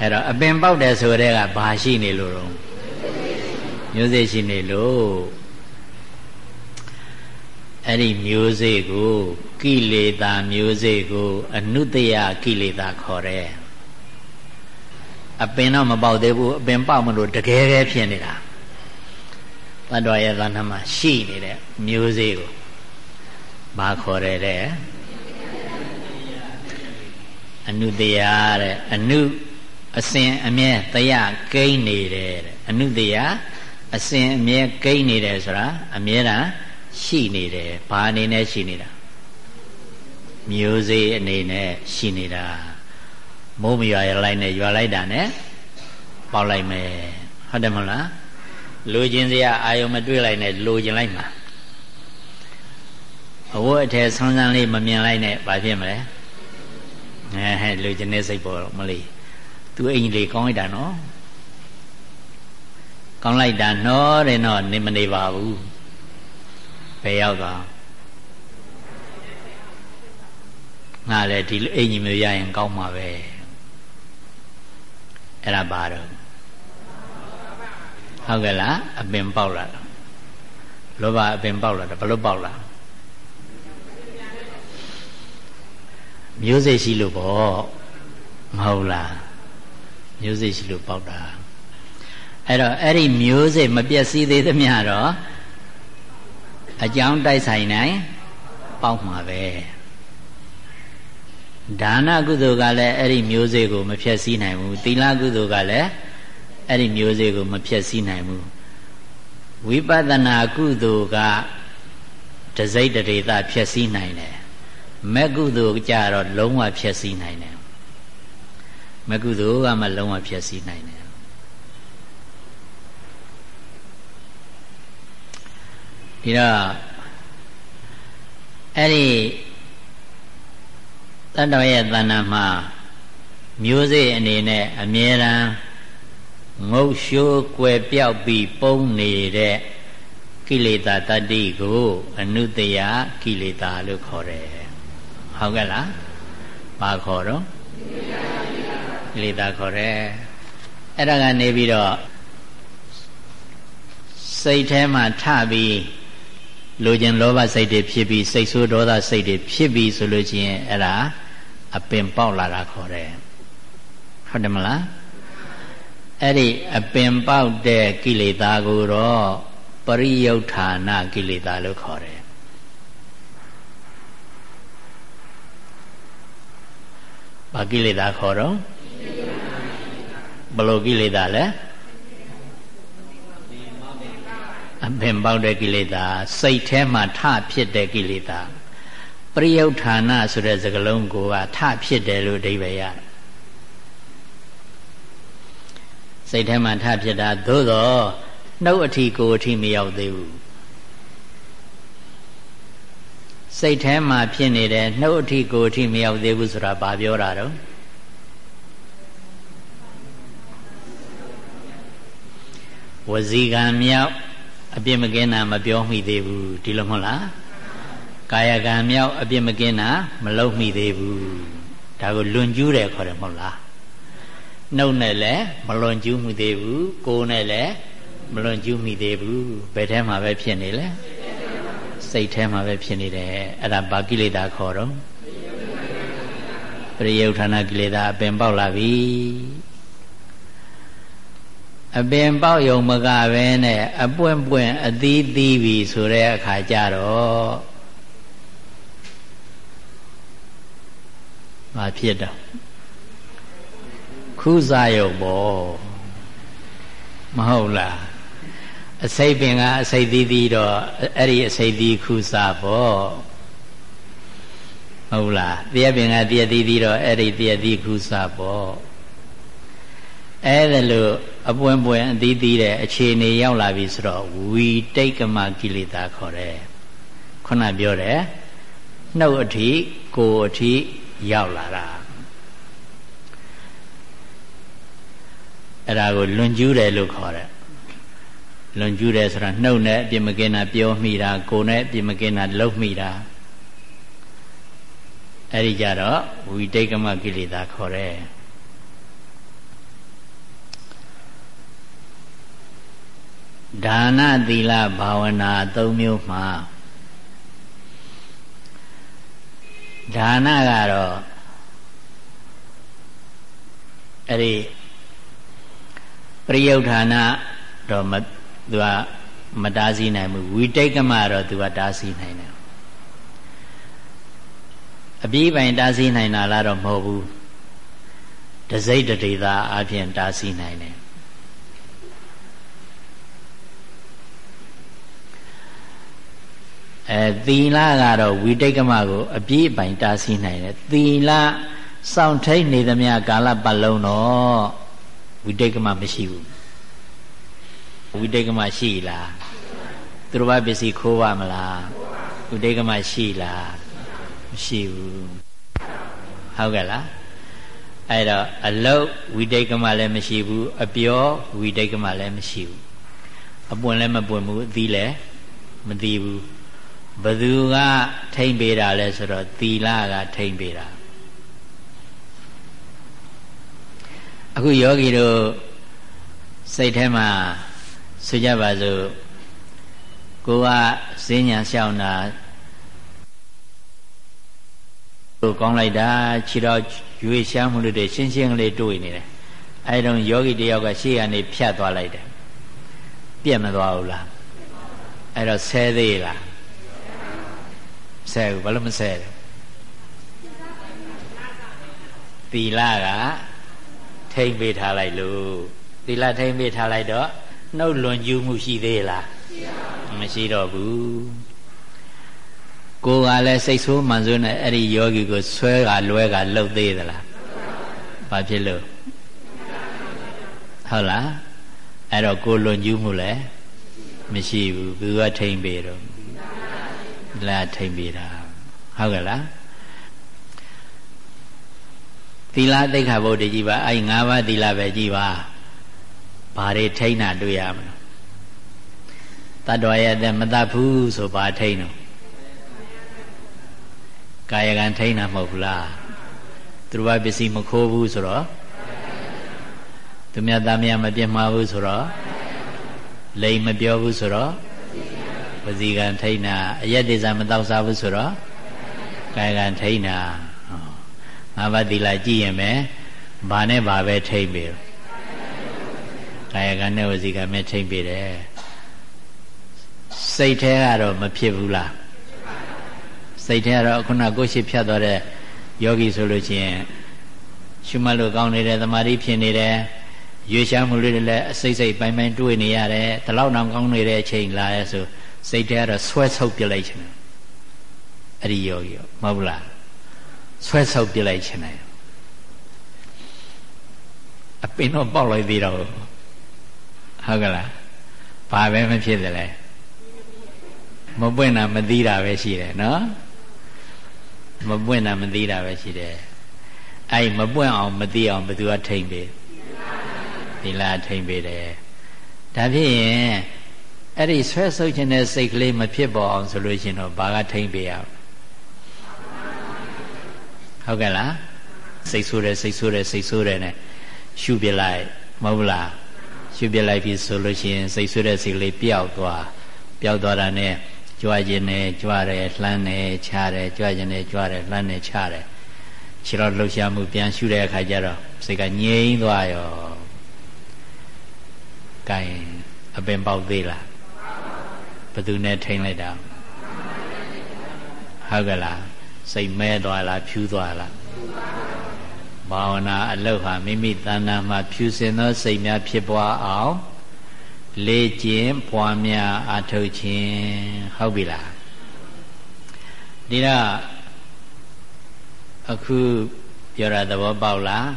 အဲ့တော့အပင်ပေါက်တယ်ဆိုတဲ့ကဘာရှိနေလို့တော့မျိုးစေ့ရှိနေလို့အဲ့ဒီမျိုးစေ့ကိုကိလေသာမျိုးစေ့ကို အနုတ္တယကိလေသာခေါ်တယ် အပင်တော့မပေါက်သေးဘူးအပင်ပေါက်မလို့တကယ်ပဲဖြစ်နေတာတတ္တဝရဲ့သဏ္ဍာန်မှာရှိနေတဲ့မျိုးစေ့ကိုဘာခေါ်တယ်တဲ့အနုတရာတဲ့အနုအစဉ်အမြဲတရားကိန်းနေတယ်တဲ့အနုတရာအစဉ်အမြဲကိန်းနေတယ်ဆိုတာအမြဲတမ်းရှိနေတယ်ဘာအနေနဲ့ရှိနေတာမျိုးစေ့အနေနဲ့ရှိနေတာ မိုးမရွာရလိုက်နဲ့ရွာလိုက်တာနဲ့ပေါက်လိုက်မယ်ဟုတ်တယ်မဟုတ်လားလိုချင်စရာအာယုံမတွေ့လိုက်နဲ့လိုချင်လိုက်မှာအဝတ်အထည်ဆန်းဆန်းလေးမမြင်လိုက်နဲ့ဘာဖြစ်မလဲအဲဟဲ့လိုချင်တဲ့စိတ်ပေါ်မလေးသူအိမ်လေးကောင်းလိုက်တာနော်ကောင်းလိုက်တာနော်တဲ့နော်နေမနေပါဘူးဘယ်ရောက်သွားငါလည်းဒီအိမ်ကြီးမျိုးရရင်ကောင်းမှာပဲ အဲ့ဒါပါတော့ဟုတ်ကဲ့လားအပင်ပေါက်လာတာလောဘအပင်ပေါက်လာတာဘလို့ပေါက်လာမျိုးစိတ်ရှိလို့ပေါ့မဟုတ်လားမျိုးစိတ်ရှိလို့ပေါက်တာအဲ့တော့အဲ့ဒီမျိုးစိတ်မပြည့်စည်သေးသမျှတော့အကြောင်းတိုက်ဆိုင်နိုင်ပေါက်မှာပဲ ဒါနကုသိုလ်ကလည်းအဲ့ဒီမျိုးစေ့ကိုမဖြည့်ဆည်းနိုင်ဘူးသီလကုသိုလ်ကလည်းအဲ့ဒီမျိုးစေ့ကိုမဖြည့်ဆည်းနိုင်ဘူးဝိပဿနာကုသိုလ်ကတစိတ်တရေသဖြစ်စည်းနိုင်တယ်မကုသိုလ်ကြတော့လုံးဝဖြစ်စည်းနိုင်တယ်မကုသိုလ်ကမှလုံးဝဖြစ်စည်းနိုင်တယ်ဒီတော့အဲ့ဒီ တတ္တဝရဲ့တဏ္ဍာမှာမျိုးစေ့အနေနဲ့အမြဲတမ်းငုတ်ရှိုးကွယ်ပြောက်ပြီးပုံနေတဲ့ကိလေသာတတ္တိကို အနုတယကိလေသာလို့ခေါ်တယ်ဟုတ်ကဲ့လားဘာခေါ်တော့ကိလေသာခေါ်တယ်အဲ့ဒါကနေပြီးတော့စိတ်ထဲမှာထပြီးလိုချင်လောဘစိတ်တွေဖြစ်ပြီးစိတ်ဆိုးဒေါသစိတ်တွေဖြစ်ပြီးဆိုလို့ချင်းအဲ့ဒါ အပင်ပေါက်လာတာခေါ်တယ်ဟုတ်တယ်မလားအဲ့ဒီအပင်ပေါက်တဲ့ကိလေသာကိုတော့ပရိယုဌာဏကိလေသာလို့ခေါ်တယ်ဘာကိလေသာခေါ်တော့ဘယ်လိုကိလေသာလဲအပင်ပေါက်တဲ့ကိလေသာစိတ်ထဲမှာထဖြစ်တဲ့ကိလေသာ ပရိယုဌာဏဆိုတဲ့စကားလုံးကိုကထဖြစ်တယ်လို့အဓိပ္ပာယ်ရတယ်စိတ်ထဲမှာထဖြစ်တာသို့တော့နှုတ်အထီကိုအထီမရောက်သေးဘူးစိတ်ထဲမှာဖြစ်နေတယ်နှုတ်အထီကိုအထီမရောက်သေးဘူးဆိုတာဘာပြောတာတော့ဝစီကံမြောက်အပြစ်မကင်းတာမပြောမိသေးဘူးဒီလိုမဟုတ်လား ကာယကံမြောက်အပြစ်မကင်းတာမလုပ်မိသေးဘူးဒါကိုလွန်ကျူးတယ်ခေါ်တယ်မဟုတ်လားနှုတ်နဲ့လည်းမလွန်ကျူးမိသေးဘူးကိုယ်နဲ့လည်းမလွန်ကျူးမိသေးဘူးဘယ်ထဲမှာပဲဖြစ်နေလဲစိတ်ထဲမှာပဲဖြစ်နေတယ်အဲ့ဒါဘာကိလေသာခေါ်တော့ပရိယုဌာဏကိလေသာအပင်ပေါက်လာပြီအပင်ပေါက်ယုံမကပဲနဲ့အပွင့်ပွင့်အသီးသီးပြီဆိုတဲ့အခါကျတော့ ဘာဖြစ်တော့ခုစားယုံပေါ့မဟုတ်လားအစိတ်ပင်ကအစိတ်သီးသီးတော့အဲ့ဒီအစိတ်သီးခုစားပေါ့ဟုတ်လားတရားပင်ကတရားသီးသီးတော့အဲ့ဒီတရားသီးခုစားပေါ့အဲ့ဒါလို့အပွင့်ပွင့်အသီးသီးတဲ့အခြေအနေရောက်လာပြီဆိုတော့ဝီတိတ်ကမကိလေသာခေါ်တယ်ခုနပြောတယ်နှုတ်အထိကိုယ်အထိ ရောက်လာတာအဲ့ဒါကိုလွန်ကျူးတယ်လို့ခေါ်တယ်လွန်ကျူးတယ်ဆိုတာနှုတ်နဲ့အပြစ်မကင်းတာပြောမိတာကိုယ်နဲ့အပြစ်မကင်းတာလှုပ်မိတာအဲ့ဒီကြတော့ဝိတိတ်ကမကိလေသာခေါ်တယ်ဒါနသီလဘာဝနာ၃မျိုးမှာ ဒါနကတော့အဲ့ဒီပရိယုဌာဏတော့မသူကမတားဆီးနိုင်ဘူးဝိတိတ်ကမတော့သူကတားဆီးနိုင်တယ်အပြီးပိုင်တားဆီးနိုင်တာလားတော့မဟုတ်ဘူးတစိတ်တရေသာအပြင်တားဆီးနိုင်တယ် အဲသီလကတော့ဝိတိတ်ကမကိုအပြည့်အပိုင်တားဆီးနိုင်တယ်သီလစောင့်ထိတ်နေသမျှကာလပတ်လုံးတော့ဝိတိတ်ကမမရှိဘူးဝိတိတ်ကမရှိလားသူတို့ဘာပစ္စည်းခိုးပါမလားဝိတိတ်ကမရှိလားမရှိဘူးဟုတ်ကဲ့လားအဲ့တော့အလုတ်ဝိတိတ်ကမလည်းမရှိဘူးအပြောဝိတိတ်ကမလည်းမရှိဘူးအပွင့်လည်းမပွင့်ဘူးအသီးလည်းမသီးဘူး ဘသူကထိမ့်ပေးတာလဲဆိုတော့သီလကထိမ့်ပေးတာအခုယောဂီတို့စိတ်ထဲမှာဆိုကြပါစို့ကိုကဈဉ္ညာလျှောက်တာကိုကောင်းလိုက်တာခြေတော်ရွေးရှားမှုတွေရှင်းရှင်းလေးတွေ့နေတယ်အဲဒါယောဂီတယောက်ကရှေ့ကနေဖြတ်သွားလိုက်တယ်ပြက်မသွားဘူးလားအဲ့တော့ဆဲသေးလား ဆဲဘူးဘာလို့မဆဲလဲသီလကထိမ့်ပေးထားလိုက်လို့သီလထိမ့်ပေးထားလိုက်တော့နှုတ်လွန်ကျူးမှုရှိသေးလားမရှိတော့ဘူးကိုယ်ကလည်းစိတ်ဆိုးမှန်ဆိုးနဲ့အဲ့ဒီယောဂီကိုဆွဲကလွဲကလှုပ်သေးသလားဘာဖြစ်လို့ဟုတ်လားအဲ့တော့ကိုလွန်ကျူးမှုလည်းမရှိဘူးဘယ်သူကထိမ့်ပေတော့ လာထိမ့်ပေတာဟုတ်ကဲ့လားသီလသိက္ခာပုဒ်တကြီးပါအဲ့၅ပါးသီလပဲကြည်ပါဘာတွေထိမ့်တာတွေ့ရမလဲတတ္တဝရဲ့အသက်မတတ်ဘူးဆိုဘာထိမ့်တော့ကာယကံထိမ့်တာမဟုတ်ဘူးလားသူတို့ဘာပစ္စည်းမခိုးဘူးဆိုတော့သူမြတ်သားမြတ်မပြတ်မှားဘူးဆိုတော့လိမ်မပြောဘူးဆိုတော့ ဝစီကံထိမ့်တာအယက်ဒေဇာမတောက်စားဘူးဆိုတော့ကာယကံထိမ့်တာငါးပါးသီလကြည့်ရင်ပဲဘာနဲ့ဘာပဲထိမ့်ပြီကာယကံနဲ့ဝစီကံနဲ့ထိမ့်ပြီတယ်စိတ်แท้ကတော့မဖြစ်ဘူးလားစိတ်แท้ကတော့ခုနကိုရှိဖြတ်သွားတဲ့ယောဂီဆိုလို့ချင်းရှုမှတ်လို့ကောင်းနေတယ်သမာဓိဖြစ်နေတယ်ရွေရှားမှုတွေလည်းအစိတ်စိတ်ပိုင်းပိုင်းတွေးနေရတယ်ဒီလောက်တောင်ကောင်းနေတဲ့အချိန်လာရဲဆို စိတ်ထဲကတော့ဆွဲဆုပ်ပြလိုက်ချင်တယ်အဲ့ဒီယောဂီရောမဟုတ်လားဆွဲဆုပ်ပြလိုက်ချင်တယ်အပင်တော့ပေါက်လိုက်သေးတော့ဟုတ်ကလားဘာပဲမဖြစ်တယ်လဲမပွင့်တာမသိတာပဲရှိတယ်နော်မပွင့်တာမသိတာပဲရှိတယ်အဲ့မပွင့်အောင်မသိအောင်ဘယ်သူကထိမ့်ပေးသီလထိမ့်ပေးတယ်ဒါဖြစ်ရင် အဲ့ဒီဆွဲဆုပ်ခြင်းတဲ့စိတ်ကလေးမဖြစ်ပေါ်အောင်ဆိုလို့ရှိရင်တော့ဘာကထိမ့်ပေးရဟုတ်ကဲ့လားစိတ်ဆိုးတယ်စိတ်ဆိုးတယ်စိတ်ဆိုးတယ်နဲ့ရှုပြလိုက်မဟုတ်လားရှုပြလိုက်ပြီဆိုလို့ရှိရင်စိတ်ဆိုးတဲ့စိတ်ကလေးပျောက်သွားပျောက်သွားတာနဲ့ကြွခြင်းနဲ့ကြွတယ်လှမ်းတယ်ချတယ်ကြွခြင်းနဲ့ကြွတယ်လှမ်းတယ်ချတယ်ခြေတော်လှုပ်ရှားမှုပြန်ရှုတဲ့အခါကျတော့စိတ်ကငြိမ်သွားရောကဲအပင်ပေါက်သေးလား ဘယ်သူနဲ့ထိန်လိုက်တာဟုတ်ကဲ့လားစိတ်မဲသွားလားဖြူးသွားလားဘာဝနာအလုတ်ဟာမိမိတဏ္ဍာမှာဖြူစင်သောစိတ်များဖြစ်ပွားအောင်လေ့ကျင့်ပွားများအထုတ်ခြင်းဟုတ်ပြီလားဒီတော့အခုပြောတာသဘောပေါက်လား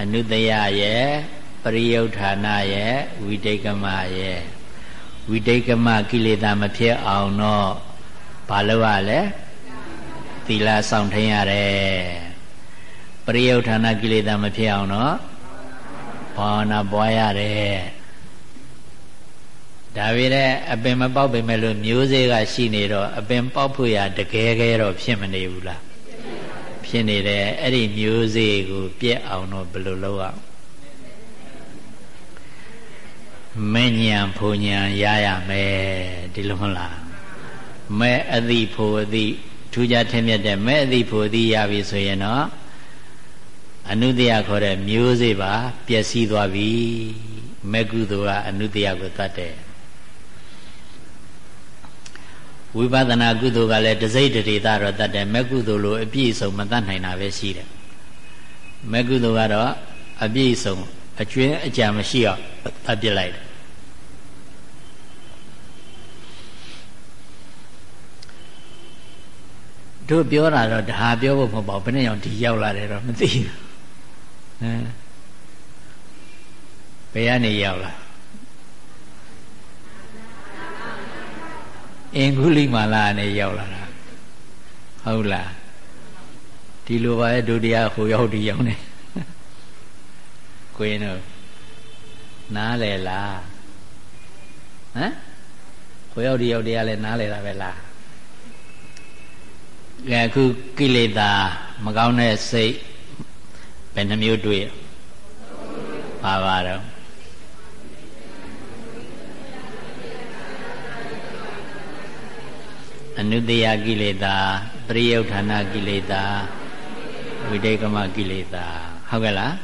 အနုတယရဲ့ပရိယုဌာဏရဲ့ဝိတိတ်ကမရဲ့ ဝိတိတ်ကမကိလေသာမဖြစ်အောင်တော့ဘာလို့ရလဲသီလဆောင်ထိန်ရတယ်ပရိယုဌာဏကိလေသာမဖြစ်အောင်တော့ဘာဝနာပွားရတယ်ဒါပေမဲ့အပင်မပေါက်ပေမဲ့လို့မျိုးစေ့ကရှိနေတော့အပင်ပေါက်ဖို့ရတကယ်ကဲတော့ဖြစ်မနေဘူးလားဖြစ်နေတယ်အဲ့ဒီမျိုးစေ့ကိုပြက်အောင်တော့ဘယ်လိုလုပ်အောင် မဉ္ဉံဖူဉံရရမယ်ဒီလိုမဟုတ်လားမဲ့အသိဖို့အသိထူးခြားထင်မြတ်တဲ့မဲ့အသိဖို့အသိရပြီဆိုရင်တော့အနုတ္တယခေါ်တဲ့မျိုးစေ့ပါပျက်စီးသွားပြီမဲ့ကုသိုလ်ကအနုတ္တယကိုတတ်တယ်ဝိပဿနာကုသိုလ်ကလည်းတစိတ်တရေသားတော့တတ်တယ်မဲ့ကုသိုလ်လိုအပြည့်စုံမတတ်နိုင်တာပဲရှိတယ်မဲ့ကုသိုလ်ကတော့အပြည့်စုံအကျွင်းအကြံမရှိအောင်တတ်ပြလိုက်တယ် တို့ပြောတာတော့ဒါပြောဖို့မဟုတ်ပါဘူးဘယ်နဲ့ကြောင့်ဒီရောက်လာတယ်တော့မသိဘူးဟမ်ဘယ်ကနေရောက်လာအင်္ဂုလိမာလာနဲ့ရောက်လာတာဟုတ်လားဒီလိုပါရဲ့ဒုတိယဟိုရောက်ဒီရောက်နေကိုရင်တို့နားလေလားဟမ်ဟိုရောက်ဒီရောက်တရားလဲနားလေတာပဲလားကဲ အခုကိလေသာမကောင်းတဲ့စိတ်ဘယ်နှမျိုးတွေ့ပါပါတော့အနုတ္တယကိလေသာပရိယုဌာဏကိလေသာဝိတေကမကိလေသာဟုတ်ကဲ့လား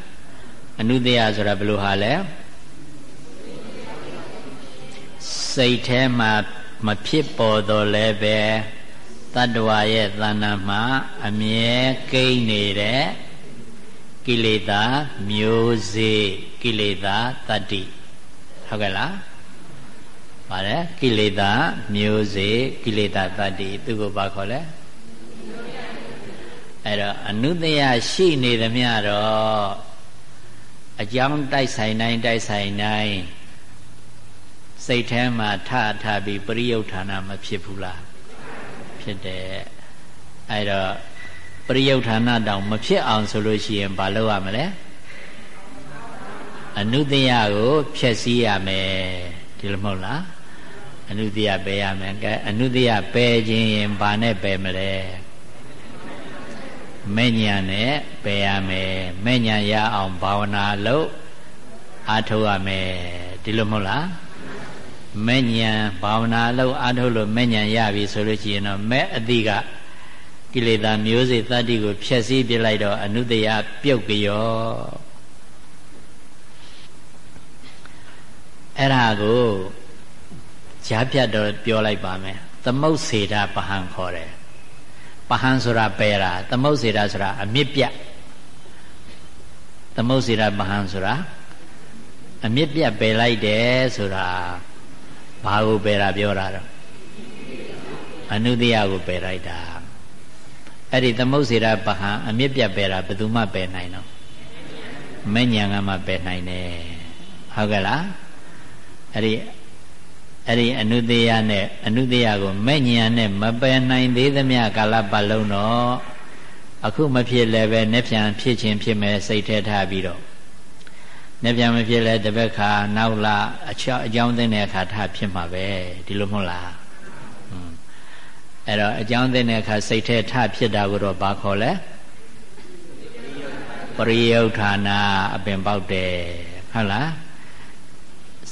အနုတ္တယဆိုတာဘယ်လိုဟာလဲစိတ်ထဲမှာမဖြစ်ပေါ်တော့လဲပဲ တတ္တဝါရဲ့သဏ္ဍာန်မှာအမြဲကိန်းနေတဲ့ကိလေသာမျိုးစေ့ကိလေသာတတ္တိဟုတ်ကဲ့လားပါတယ်ကိလေသာမျိုးစေ့ကိလေသာတတ္တိသူကိုဘာခေါ်လဲအဲ့တော့အနုတ္တယရှိနေသမျှတော့အကြောင်းတိုက်ဆိုင်တိုင်းတိုက်ဆိုင်တိုင်းစိတ်ထဲမှာထထပြီးပရိယုဌာဏမဖြစ်ဘူးလား ဖြစ်တယ်အဲ့တော့ပရိယုဌာဏတောင်မဖြစ်အောင်ဆိုလို့ရှိရင်ဘာလုပ်ရမလဲအနုတ္တယကိုဖြည့်ဆည်းရမယ်ဒီလိုမဟုတ်လားအနုတ္တယပယ်ရမယ်ကဲအနုတ္တယပယ်ခြင်းရင်ဘာနဲ့ပယ်မလဲမဲ့ညာနဲ့ပယ်ရမယ်မဲ့ညာရအောင်ဘာဝနာလုပ်အားထုတ်ရမယ်ဒီလိုမဟုတ်လား မဲ့ညာဘာဝနာလုပ်အားထုတ်လို့မဲ့ညာရပြီဆိုလို့ရှိရင်တော့မဲ့အတိကကိလေသာမျိုးစေ့တတ္တိကိုဖျက်ဆီးပြလိုက်တော့အနုတ္တယပြုတ်ကြောအဲ့ဒါကိုဈာပြတ်တော့ပြောလိုက်ပါမယ်သမုတ်စေတာပဟံခေါ်တယ်ပဟံဆိုတာပယ်တာသမုတ်စေတာဆိုတာအမြင့်ပြတ်သမုတ်စေတာပဟံဆိုတာအမြင့်ပြတ်ပယ်လိုက်တယ်ဆိုတာ ဘာကိုပယ်တာပြောတာတော့အနုတ္တိယကိုပယ်လိုက်တာအဲ့ဒီသမုတ်စေတာပဟံအမြင့်ပြတ်ပယ်တာဘယ်သူမှပယ်နိုင်တော့မဲ့ညာကမှပယ်နိုင်တယ်ဟုတ်ကဲ့လားအဲ့ဒီအဲ့ဒီအနုတ္တယနဲ့အနုတ္တယကိုမဲ့ညာနဲ့မပယ်နိုင်သေးသမျှကာလပတ်လုံးတော့အခုမဖြစ်လည်းပဲနှက်ပြန်ဖြစ်ခြင်းဖြစ်မဲ့စိတ်ထဲထားပြီးတော့ မျက်ပြန်မဖြစ်လဲတပတ်ခါနောက်လအချောင်းအကြောင်းသိတဲ့အခါထဖြစ်မှာပဲဒီလိုမဟုတ်လားအဲ့တော့အကြောင်းသိတဲ့အခါစိတ်ထဲထဖြစ်တာကိုတော့ဘာခေါ်လဲပရိယုဌာနာအပင်ပေါက်တယ်ဟုတ်လား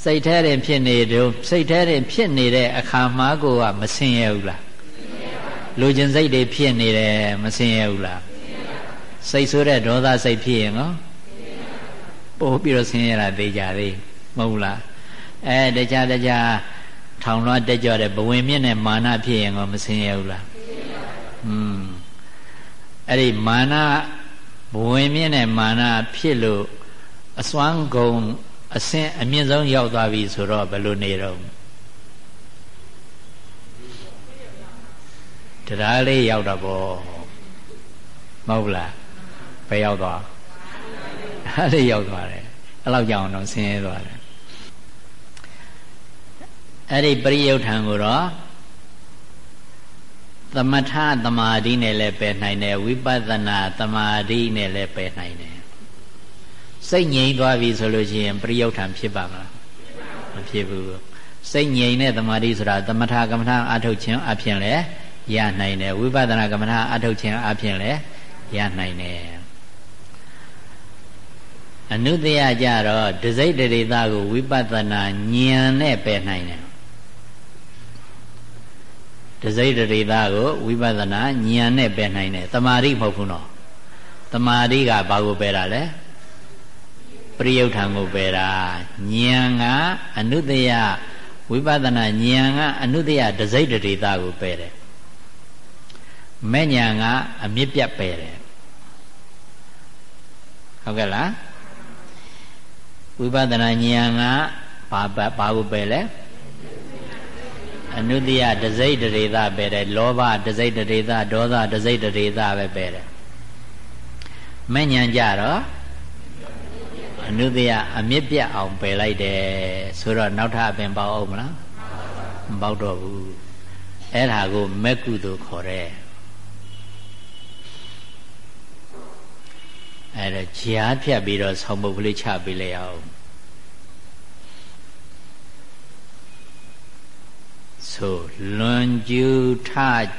စိတ်ထဲတွင်ဖြစ်နေတုန်းစိတ်ထဲတွင်ဖြစ်နေတဲ့အခါမှာကိုကမစင်ရဘူးလားလူကျင်စိတ်တွေဖြစ်နေတယ်မစင်ရဘူးလားစိတ်ဆိုးတဲ့ဒေါသစိတ်ဖြစ်ရင်နော် ပို့ပြီးတော့ဆင်းရဲတာသိကြသေးမဟုတ်လားအဲတခြားတခြားထောင်လွှတ်တက်ကြတဲ့ဘဝင်မြင့်နဲ့မာနဖြစ်ရင်ကောမဆင်းရဲဘူးလားอืมအဲ့ဒီမာနဘဝင်မြင့်နဲ့မာနဖြစ်လို့အစွမ်းကုန်အဆင့်အမြင့်ဆုံးရောက်သွားပြီဆိုတော့ဘယ်လိုနေတော့တရားလေးရောက်တော့ဗောမဟုတ်လားဘယ်ရောက်သွား အဲ့လေးရောက်သွားတယ်အဲ့လောက်ကြောင်တော့ဆင်းရဲသွားတယ်အဲ့ဒီပရိယုထံကိုတော့သမထသမာဓိနဲ့လည်းပယ်နိုင်တယ်ဝိပဿနာသမာဓိနဲ့လည်းပယ်နိုင်တယ်စိတ်ငြိမ်သွားပြီဆိုလို့ရှိရင်ပရိယုထံဖြစ်ပါမလားမဖြစ်ဘူးစိတ်ငြိမ်တဲ့သမာဓိဆိုတာသမထကမ္မထာအထုတ်ခြင်းအဖြစ်လဲရနိုင်တယ်ဝိပဿနာကမ္မထာအထုတ်ခြင်းအဖြစ်လဲရနိုင်တယ် အနုတ္တယကြတော့ဒစိတ်တရေသကိုဝိပဿနာဉာဏ်နဲ့ပယ်နိုင်တယ်ဒစိတ်တရေသကိုဝိပဿနာဉာဏ်နဲ့ပယ်နိုင်တယ်တမာရိမဟုတ်ဘူးနော်တမာရိကဘာကိုပယ်တာလဲပရိယုထံကိုပယ်တာဉာဏ်ကအနုတ္တယဝိပဿနာဉာဏ်ကအနုတ္တယဒစိတ်တရေသကိုပယ်တယ်မဲ့ဉာဏ်ကအမြင့်ပြတ်ပယ်တယ်ဟုတ်ကဲ့လား ဝိပဿနာဉာဏ်ကဘာဘာကိုပယ်လဲအနုတ္တိယတစိတ်တရေသပဲတယ်လောဘတစိတ်တရေသဒေါသတစိတ်တရေသပဲပဲတယ်မဲ့ညာကြတော့အနုတ္တိယအမြင့်ပြတ်အောင်ပယ်လိုက်တယ်ဆိုတော့နောက်ထပ်အပင်ပေါအောင်မလားမပေါတော့ဘူးအဲ့ဒါကိုမက်ကုသို့ခေါ်တယ် အဲ့ဒါကြားဖြတ်ပြီးတော့ဆောင်းပုတ်ကလေးချပေးလိုက်အောင်ဆိုလွန်ကျူးထ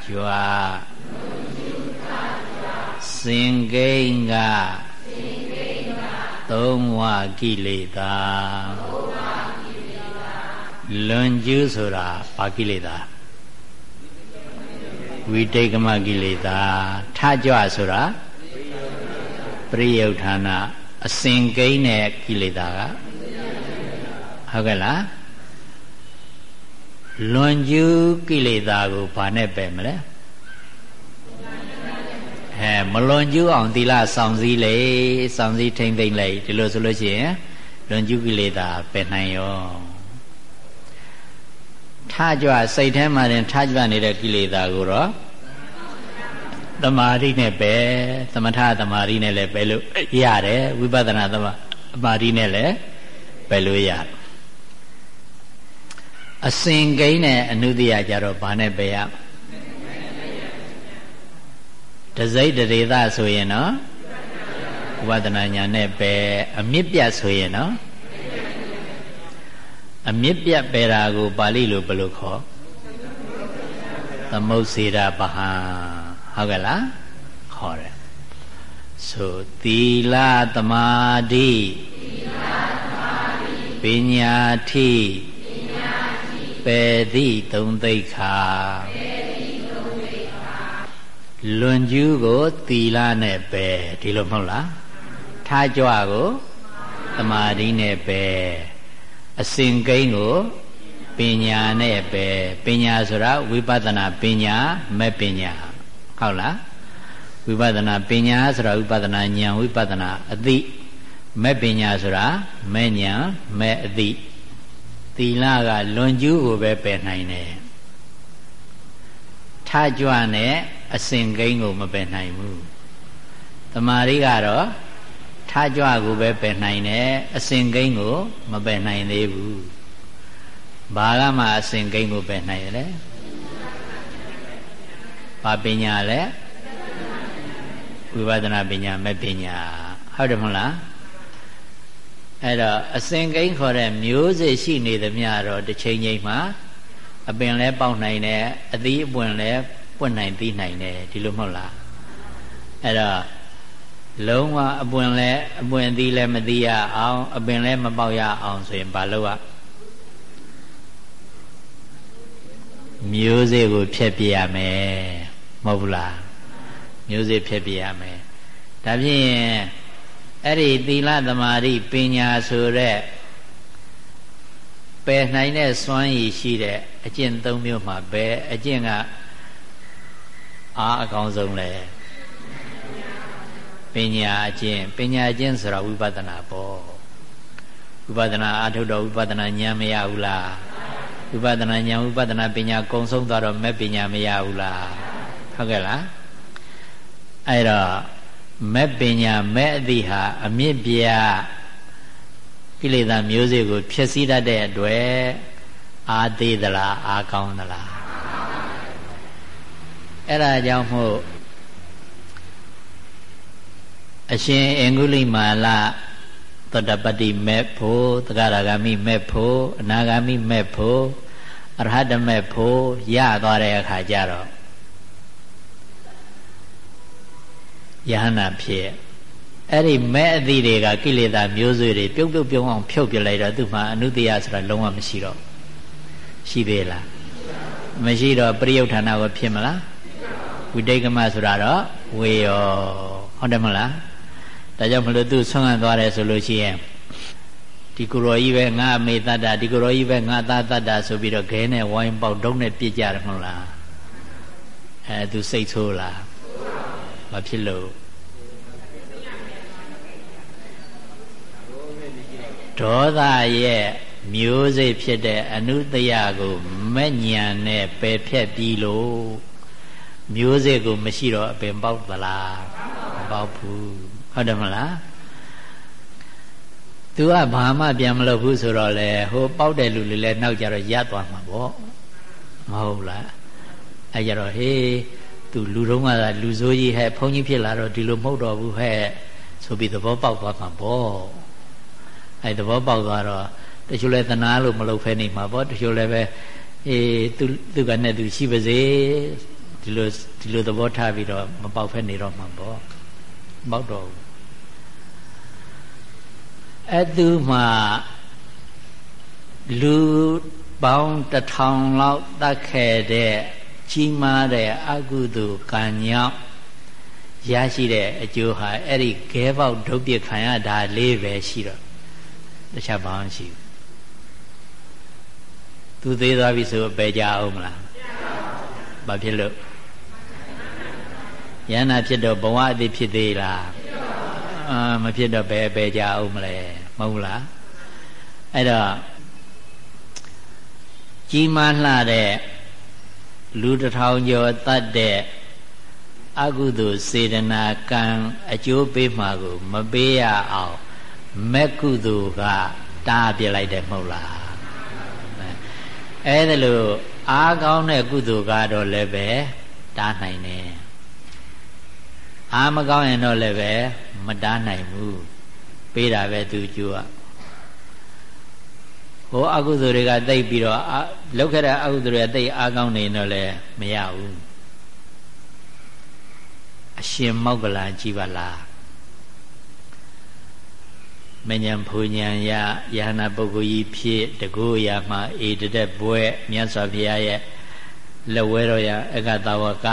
ကြွားစင်ကိန်းကသုံးဝကိလေသာလွန်ကျူးဆိုတာဘာကိလေသာဝိတိတ်ကမကိလေသာထကြွဆိုတာပ ရိယုဌာဏအစင်ကိန်းတဲ့ကိလေသာကဟုတ်ကဲ့လားလွန်ကျူးကိလေသာကိုဘာနဲ့ပယ်မလဲအဲမလွန်ကျူးအောင်သီလဆောင်စည်းလေဆောင်စည်းထိမ့်သိမ့်လိုက်ဒီလိုဆိုလို့ရှိရင်လွန်ကျူးကိလေသာပယ်နိုင်ရောထားကြွစိတ်ထဲမှာတင်ထားကြွနေတဲ့ကိလေသာကိုတော့ တမာရိနဲ့ပဲသမထတမာရိနဲ့လည်းပဲလို့ရတယ်ဝိပဿနာတမာရိနဲ့လည်းပဲလို့ရတယ်အစင်ကိန်းနဲ့အနုတ္တိယကြတော့ဘာနဲ့ပဲရတစိတ်တရေသဆိုရင်နော်ဝိပဿနာညာနဲ့ပဲအမြင့်ပြတ်ဆိုရင်နော်အမြင့်ပြတ်ပေတာကိုပါဠိလိုဘယ်လိုခေါ်သမုတ်စေတာပဟံ ဟုတ်ကဲ့လားခေါ်တယ်ဆိုသီလသမာဓိပညာထိပေတိသုံးသိခာလွန်ကျူးကိုသီလနဲ့ပဲဒီလိုမဟုတ်လားထားကြွကိုသမာဓိနဲ့ပဲအစဉ်ကိန်းကိုပညာနဲ့ပဲပညာဆိုတာဝိပဿနာပညာမဲ့ပညာ ဟုတ်လားဝိပဿနာပညာဆိုတာဝိပဿနာဉာဏ်ဝိပဿနာအသိမဲ့ပညာဆိုတာမဲ့ဉာဏ်မဲ့အသိသီလကလွန်ကျူးကိုပဲပယ်နိုင်တယ်ထကြွနဲ့အစဉ်ကိန်းကိုမပယ်နိုင်ဘူးတမာရီကတော့ထကြွကိုပဲပယ်နိုင်တယ်အစဉ်ကိန်းကိုမပယ်နိုင်သေးဘူးဘာကမှအစဉ်ကိန်းကိုပယ်နိုင်တယ် ဘာပညာလဲဝိပဿနာပညာမဲ့ပညာဟုတ်တယ်မဟုတ်လားအဲ့တော့အစဉ်ကိန်းခေါ်တဲ့မျိုးစေ့ရှိနေသမျှတော့တစ်ချိန်ချိန်မှာအပင်လဲပေါက်နိုင်တယ်အသီးအပွင့်လဲပွင့်နိုင်သိနိုင်တယ်ဒီလိုမဟုတ်လားအဲ့တော့လုံးဝအပွင့်လဲအပွင့်သီးလဲမသိရအောင် အပင်လဲမပေါက်ရအောင်ဆိုရင်ဘာလုပ်ရမျိုးစေ့ကိုဖြတ်ပြရမယ် မဟုတ်ဘူးလားမျိုးစေ့ဖြတ်ပြရမယ်ဒါဖြင့်အဲ့ဒီသီလသမာဓိပညာဆိုတဲ့ပယ်နိုင်တဲ့စွမ်းရည်ရှိတဲ့အကျင့်၃မျိုးမှာဘယ်အကျင့်ကအားအကောင်းဆုံးလဲပညာအကျင့်ပညာအကျင့်ဆိုတာဝိပဿနာပေါ့ဝိပဿနာအထုတော်ဝိပဿနာဉာဏ်မရဘူးလားဝိပဿနာဉာဏ်ဝိပဿနာပညာကုံဆုံးသွားတော့မဲ့ပညာမရဘူးလား ဟုတ်ကဲ့လားအဲ့တော့မဲ့ပညာမဲ့အသည့်ဟာအမြင့်ပြကိလေသာမျိုးစေ့ကိုဖျက်ဆီးတတ်တဲ့အတွက်အာသေးသလားအာကောင်းသလားအဲ့ဒါကြောင့်မို့အရှင်အင်္ဂုလိမာလသောတပတ္တိမဲ့ဖို့သဂရဂาမိမဲ့ဖို့အနာဂาမိမဲ့ဖို့အရဟတမဲ့ဖို့ရသွားတဲ့အခါကျတော့ ယဟနာဖြစ်အဲ့ဒီမဲ့အသည့်တွေကကိလေသာမျိုးစုတွေပြုတ်ပြုတ်ပြုံးအောင်ဖြုတ်ပြလိုက်တော့သူ့မှာအနုတ္တယဆိုတာလုံးဝမရှိတော့ရှိသေးလားမရှိတော့ပရိယုဌာဏကိုဖြစ်မလားဝိတိတ်ကမဆိုတာတော့ဝေယောဟုတ်တယ်မလားဒါကြောင့်မလို့သူဆွမ်းခံသွားတယ်ဆိုလို့ရှိရင်ဒီကိုရောကြီးပဲငါအမေတတ္တာဒီကိုရောကြီးပဲငါသားတတ္တာဆိုပြီးတော့ခဲနဲ့ဝိုင်းပေါက်ဒုံးနဲ့ပြစ်ကြတယ်မဟုတ်လားအဲသူစိတ်ဆိုးလား မဖြစ်လို့ဒေါသရဲ့မျိုးစိတ်ဖြစ်တဲ့အနုတယကိုမဲ့ညံနဲ့ပယ်ဖြတ်ပြီးလို့မျိုးစိတ်ကိုမရှိတော့အပင်ပေါက်သလားမပေါက်ဘူးဟုတ်တယ်မလားသူကဘာမှပြန်မလုပ်ဘူးဆိုတော့လေဟိုပေါက်တဲ့လူတွေလည်းနောက်ကြတော့ရပ်သွားမှာပေါ့မဟုတ်လားအဲကြတော့ဟေး သူလူတုံးကလူဆိုးကြီးဟဲ့ဘုန်းကြီးဖြစ်လာတော့ဒီလိုမဟုတ်တော့ဘူးဟဲ့ဆိုပြီးသဘောပေါက်သွားမှာပေါ့အဲသဘောပေါက်သွားတော့တချို့လဲသနာလို့မလုပ်ဖဲနေမှာပေါ့တချို့လည်းပဲအေးသူသူကနဲ့သူရှိပါစေဒီလိုဒီလိုသဘောထားပြီးတော့မပေါက်ဖဲနေတော့မှာပေါ့ပေါက်တော့အဲ့သူမှာလူပေါင်းတထောင်လောက်တတ်ခဲ့တဲ့ ကြီးမားတဲ့အကုသိုလ်ကံကြောင့်ရရှိတဲ့အကျိုးဟာအဲ့ဒီခဲပေါက်ဒုတ်ပြခံရတာလေးပဲရှိတော့တခြားဘာမှရှိဘူးသူသေးသွားပြီဆိုပဲကြအောင်မလားဘာဖြစ်လို့ယန္နာဖြစ်တော့ဘဝအတိဖြစ်သေးလားအာမဖြစ်တော့ဘယ်ပဲကြအောင်မလဲမဟုတ်လားအဲ့တော့ကြီးမားလှတဲ့ လူတစ်ထောင်ကျော်တတ်တဲ့အကုသိုလ်စေတနာကံအကျိုးပေးမှာကို မပေးရအောင်မက်ကုသိုလ်ကတားပြလိုက်တယ်မဟုတ်လားအဲဒါလို့အားကောင်းတဲ့ကုသိုလ်ကတော့လည်းပဲတားနိုင်တယ်အားမကောင်းရင်တော့လည်းပဲမတားနိုင်ဘူးပေးတာပဲသူကျိုးอ่ะ ဟိုအကုသိုလ်တွေကတိတ်ပြီးတော့လောက်ခဲ့တဲ့အကုသိုလ်တွေတိတ်အားကောင်းနေတော့လည်းမရဘူးအရှင်မောက်ကလာကြည်ပါလားမဉ္ဇဉ်ဖူဉ္ဇဉ်ရယဟနာပုဂ္ဂိုလ်ကြီးဖြစ်တကူရာမှာအေတတဲ့ဘွဲမြတ်စွာဘုရားရဲ့လက်ဝဲတော်ရအကတဝက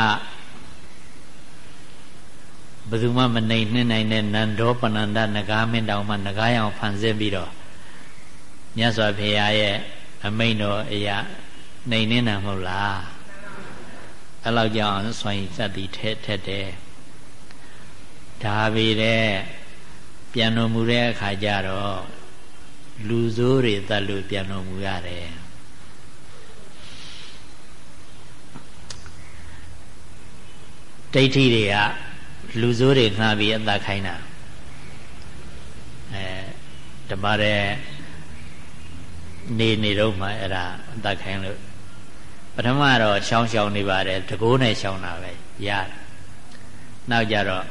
ဘယ်သူမှမနိုင်နှင်းနိုင်တဲ့နန္ဒောပနန္ဒနဂါမင်းတောင်မှနဂါရောင်ဖန်ဆင်းပြီးတော့ မြတ်စွာဘုရားရဲ့အမိန့်တော်အရာနိုင်နှင်းတာမဟုတ်လားအဲ့လောက်ကြောင့်ဆွမ်းစက်တီထဲထက်တယ်ဒါပေတဲ့ပြန်တော်မူတဲ့အခါကျတော့လူဆိုးတွေတတ်လို့ပြန်တော်မူရတယ်ဒိဋ္ဌိတွေကလူဆိုးတွေငှားပြီးအသက်ခိုင်းတာအဲဓမ္မတဲ့ နေနေတော့မှအဲ့ဒါအသက်ခိုင်းလို့ပထမတော့ရှောင်းရှောင်းနေပါတယ်တကိုးနဲ့ရှောင်းတာပဲရတယ်နောက်ကြတော့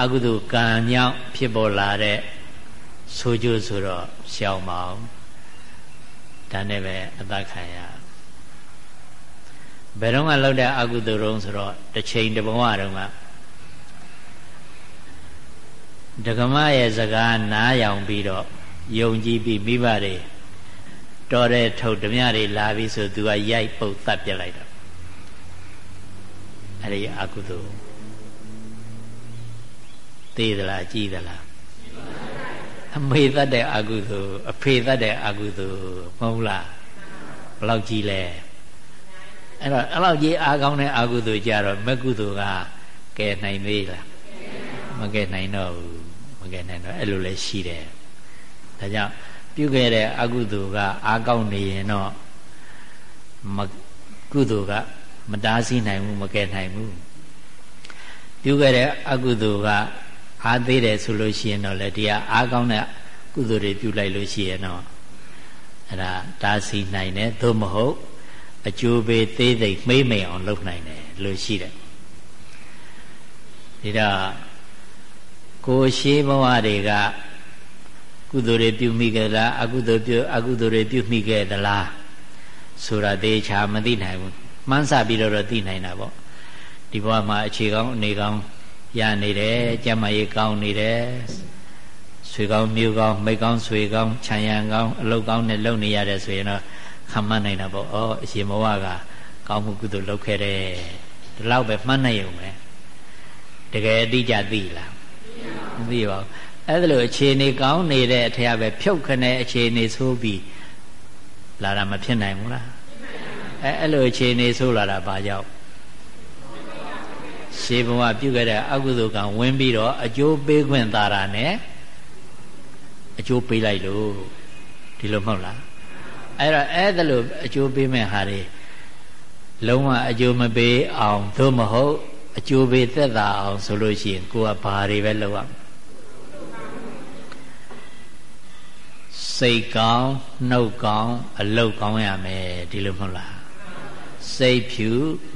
အကုသိုလ်ကံညောင်းဖြစ်ပေါ်လာတဲ့ဆိုကြဆိုတော့ရှောင်ပါအောင်ဒါနဲ့ပဲအသက်ခံရဘယ်တော့မှလောက်တဲ့အကုသိုလ်တုံးဆိုတော့တစ်ချိန်တစ်ဘဝတုန်းကဒကမရဲ့စကားနားယောင်ပြီးတော့ ယုံကြည်ပြီးမိဘတွေတော်တဲ့ထုတ်ဓမြတွေလာပြီးဆိုသူကရိုက်ပုတ်တတ်ပြလိုက်တော့အဲ့ဒီအကုသိုလ်သေးသလားကြည်သလားအမေတတ်တဲ့အကုသိုလ်အဖေတတ်တဲ့အကုသိုလ်မဟုတ်လားဘယ်လောက်ကြီးလဲအဲ့တော့အဲ့လောက်ကြီးအားကောင်းတဲ့အကုသိုလ်ကြတော့မကုသိုလ်ကကဲနိုင်သေးလားမကဲနိုင်တော့ဘူးမကဲနိုင်တော့အဲ့လိုလည်းရှိတယ် ဒါကြောင့်ပြုခဲ့တဲ့အကုသိုလ်ကအားကောင်းနေရင်တော့မကုသိုလ်ကမတားဆီးနိုင်ဘူးမကဲနိုင်ဘူးပြုခဲ့တဲ့အကုသိုလ်ကအားသေးတယ်ဆိုလို့ရှိရင်တော့လေတရားအားကောင်းတဲ့ကုသိုလ်တွေပြုလိုက်လို့ရှိရင်တော့အဲ့ဒါတားဆီးနိုင်တယ်သို့မဟုတ်အကျိုးပေးသေးသိမှိမ့်မိန်အောင်လုပ်နိုင်တယ်လို့ရှိတယ်ဒီတော့ကိုရှိဘဝတွေက ကုသိုလ်တွေပြုမိကြလားအကုသိုလ်ပြုအကုသိုလ်တွေပြုမိခဲ့သလားဆိုတာသေချာမသိနိုင်ဘူးမှန်းဆပြီးတော့သိနိုင်တာပေါ့ဒီဘဝမှာအခြေကောင်းအနေကောင်းရနေတယ်ကြမ်းမရေးကောင်းနေတယ်ဆွေကောင်းမျိုးကောင်းမိကောင်းဆွေကောင်းခြံရံကောင်းအလုတ်ကောင်းနဲ့လုံနေရတယ်ဆိုရင်တော့ခံမှန်းနိုင်တာပေါ့ဩအရှင်ဘဝကကောင်းမှုကုသိုလ်လုပ်ခဲ့တယ်ဒီလောက်ပဲမှန်းနိုင်ရုံပဲတကယ်အတိအကျသိလားမသိပါဘူး အဲ့ဒါလို့အခြေအနေကောင်းနေတဲ့အထက်ပဲဖြုတ်ခနဲ့အခြေအနေဆိုးပြီးလာတာမဖြစ်နိုင်ဘူးလားအဲအဲ့လိုအခြေအနေဆိုးလာတာဘာကြောင့်ရှေးဘဝပြုခဲ့တဲ့အကုသိုလ်ကံဝင်ပြီးတော့အကျိုးပေးခွင့်သာတာနဲ့အကျိုးပေးလိုက်လို့ဒီလိုမဟုတ်လားအဲ့တော့အဲ့ဒါလို့အကျိုးပေးမဲ့ဟာတွေလုံးဝအကျိုးမပေးအောင်သို့မဟုတ်အကျိုးပေးသက်သာအောင်ဆိုလို့ရှိရင်ကိုကဘာတွေပဲလုပ်ရမ စိတ်ကောင်းနှုတ်ကောင်းအလုတ်ကောင်းရမယ်ဒီလိုမဟုတ်လားစိတ်ဖြူ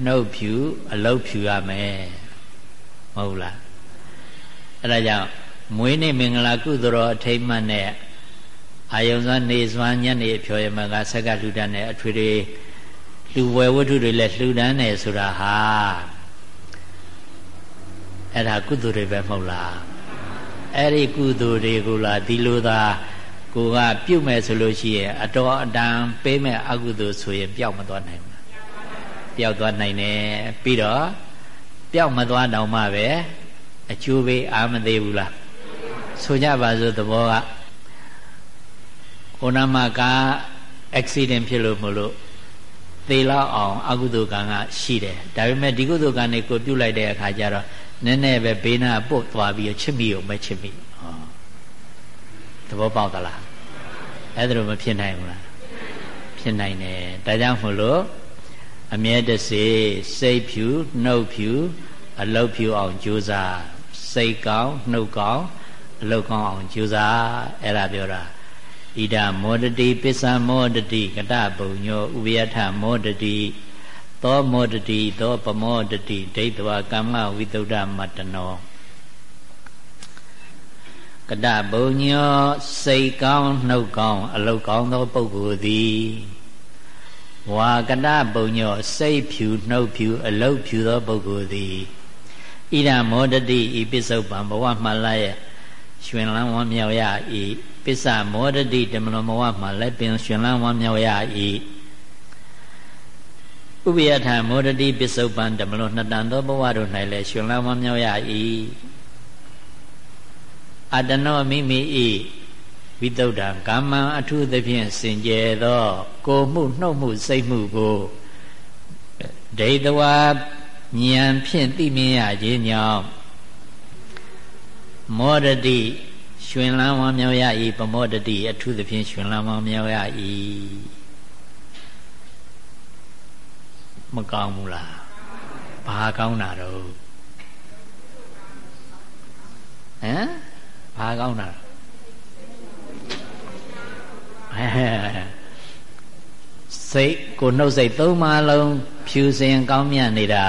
နှုတ်ဖြူအလုတ်ဖြူရမယ်မဟုတ်လားအဲ့ဒါကြောင့်မွေးနေ့မင်္ဂလာကုသိုလ်တော်အထိမ့်မှတ်နဲ့အာယုံစွာနေစွာညနေအဖြော်ရမကဆက်ကလှူဒန်းတဲ့အထွေတွေလူဝယ်ဝတ္ထုတွေလည်းလှူဒန်းတယ်ဆိုတာဟာအဲ့ဒါကုသိုလ်တွေပဲမဟုတ်လားအဲ့ဒီကုသိုလ်တွေကိုလားဒီလိုသာ ကိုကပြုတ်မဲ့ဆိုလို့ရှိရင်အတော်အတန်ပေးမဲ့အကုသိုလ်ဆိုရင်ပျောက်မသွားနိုင်ဘူးပျောက်သွားနိုင်တယ်ပြီးတော့ပျောက်မသွားတော့မှပဲအကျိုးပေးအားမသေးဘူးလားဆိုကြပါစို့သဘောကဟိုနာမှာကား accident ဖြစ်လို့မလို့သေလောက်အောင်အကုသိုလ်ကံကရှိတယ်ဒါပေမဲ့ဒီကုသိုလ်ကံတွေကိုပြုတ်လိုက်တဲ့အခါကျတော့နည်းနည်းပဲဘေးနာပုတ်သွားပြီးချစ်မိအောင်ပဲချစ်မိဟောသဘောပေါက်သလား အဲ့ဒါလိုမဖြစ်နိုင်ဘူးလားဖြဖြစ်နိုင်တယ်ဒါကြောင့်မို့လို့အမြဲတစေစိတ်ဖြူနှုတ်ဖြူအလုတ်ဖြူအောင်ကြိုးစားစိတ်ကောင်းနှုတ်ကောင်းအလုတ်ကောင်းအောင်ကြိုးစားအဲ့ဒါပြောတာဣဒမောတတိပစ္စမောတတိကတပုံညောဥပယထမောတတိသောမောတတိသောပမောတတိဒိဋ္ဌဝကမ္မဝိတုဒ္ဓမတနော ကတဘုံညောစိတ်ကောင်းနှုတ်ကောင်းအလုတ်ကောင်းသောပုဂ္ဂိုလ်သည်ဝါကတဘုံညောစိတ်ဖြူနှုတ်ဖြူအလုတ်ဖြူသောပုဂ္ဂိုလ်သည်ဣဒမောတတိဤပစ္စုပန်ဘဝမှလာရဲ့ရှင်လန်းဝမ်းမြောက်ရ၏ပစ္စမောတတိတမလဘဝမှလည်းပင်ရှင်လန်းဝမ်းမြောက်ရ၏ဥပယထမောတတိပစ္စုပန်တမလနှစ်တန်သောဘဝတို့၌လည်းရှင်လန်းဝမ်းမြောက်ရ၏ အတနောမိမိဤဝိတုဒ္ဓကာမံအထုသဖြင့်စင်ကြယ်သော ကိုမှုနှုတ်မှုစိတ်မှုကိုဒိဋ္ဌဝါဉာဏ်ဖြင့်သိမြင်ရခြင်းကြောင့်မောဒတိရှင်လန်းဝမ်းမြောက်ရ၏ပမောဒတိအထုသဖြင့်ရှင်လန်းဝမ်းမြောက်ရ၏မကောင်းဘူးလားဘာကောင်းတာတော့ဟမ် ဘာကောင်းတာစိတ်ကိုနှုတ်စိတ်သုံးပါလုံးဖြူစင်ကောင်းမြတ်နေတာ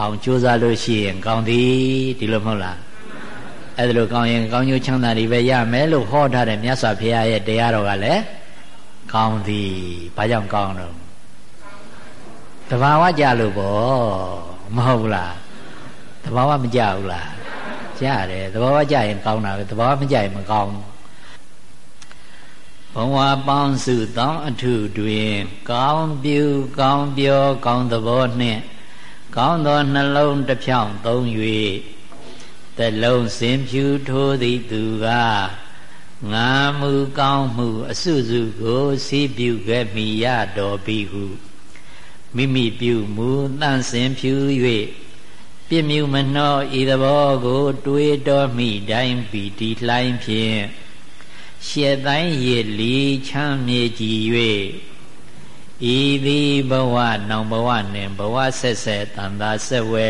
အောင်ကြိုးစားလို့ရှိရင်ကောင်းသည်ဒီလိုမဟုတ်လားအဲ့ဒါလိုကောင်းရင်ကောင်းကျိုးချမ်းသာတွေပဲရမယ်လို့ဟောထားတဲ့မြတ်စွာဘုရားရဲ့တရားတော်ကလည်းကောင်းသည်ဘာကြောင့်ကောင်းတော့တဘာဝကြလို့ပေါ့မဟုတ်ဘူးလားတဘာဝမကြဘူးလား ကြားတယ်သဘောဝကြရင်ကောင်းတာပဲသဘောမကြရင်မကောင်းဘဝပေါင်းစုတောင်းအထုတွင် ကောင်းပြုကောင်းပြောကောင်းသဘောနှင့် ကောင်းသောနှလုံးတစ်ဖြောင်းသုံး၍တလုံးစင်ဖြူထိုးသည်သူကငါမှုကောင်းမှု အစုစုကိုစီးပြုခဲ့မိရတော်ပြီဟုမိမိပြုမူတန့်စင်ဖြူ၍ ပြည့်မြူမနှောဤသဘောကို တွေးတော်မိတိုင်းပီတီလှိုင်းဖြင့်ရှက်တိုင်းရည်လီချမ်းမြေကြည်၍ဤသည်ဘဝနောင်ဘဝနှင့်ဘဝဆက်ဆက်တန်သာဆက်ဝဲ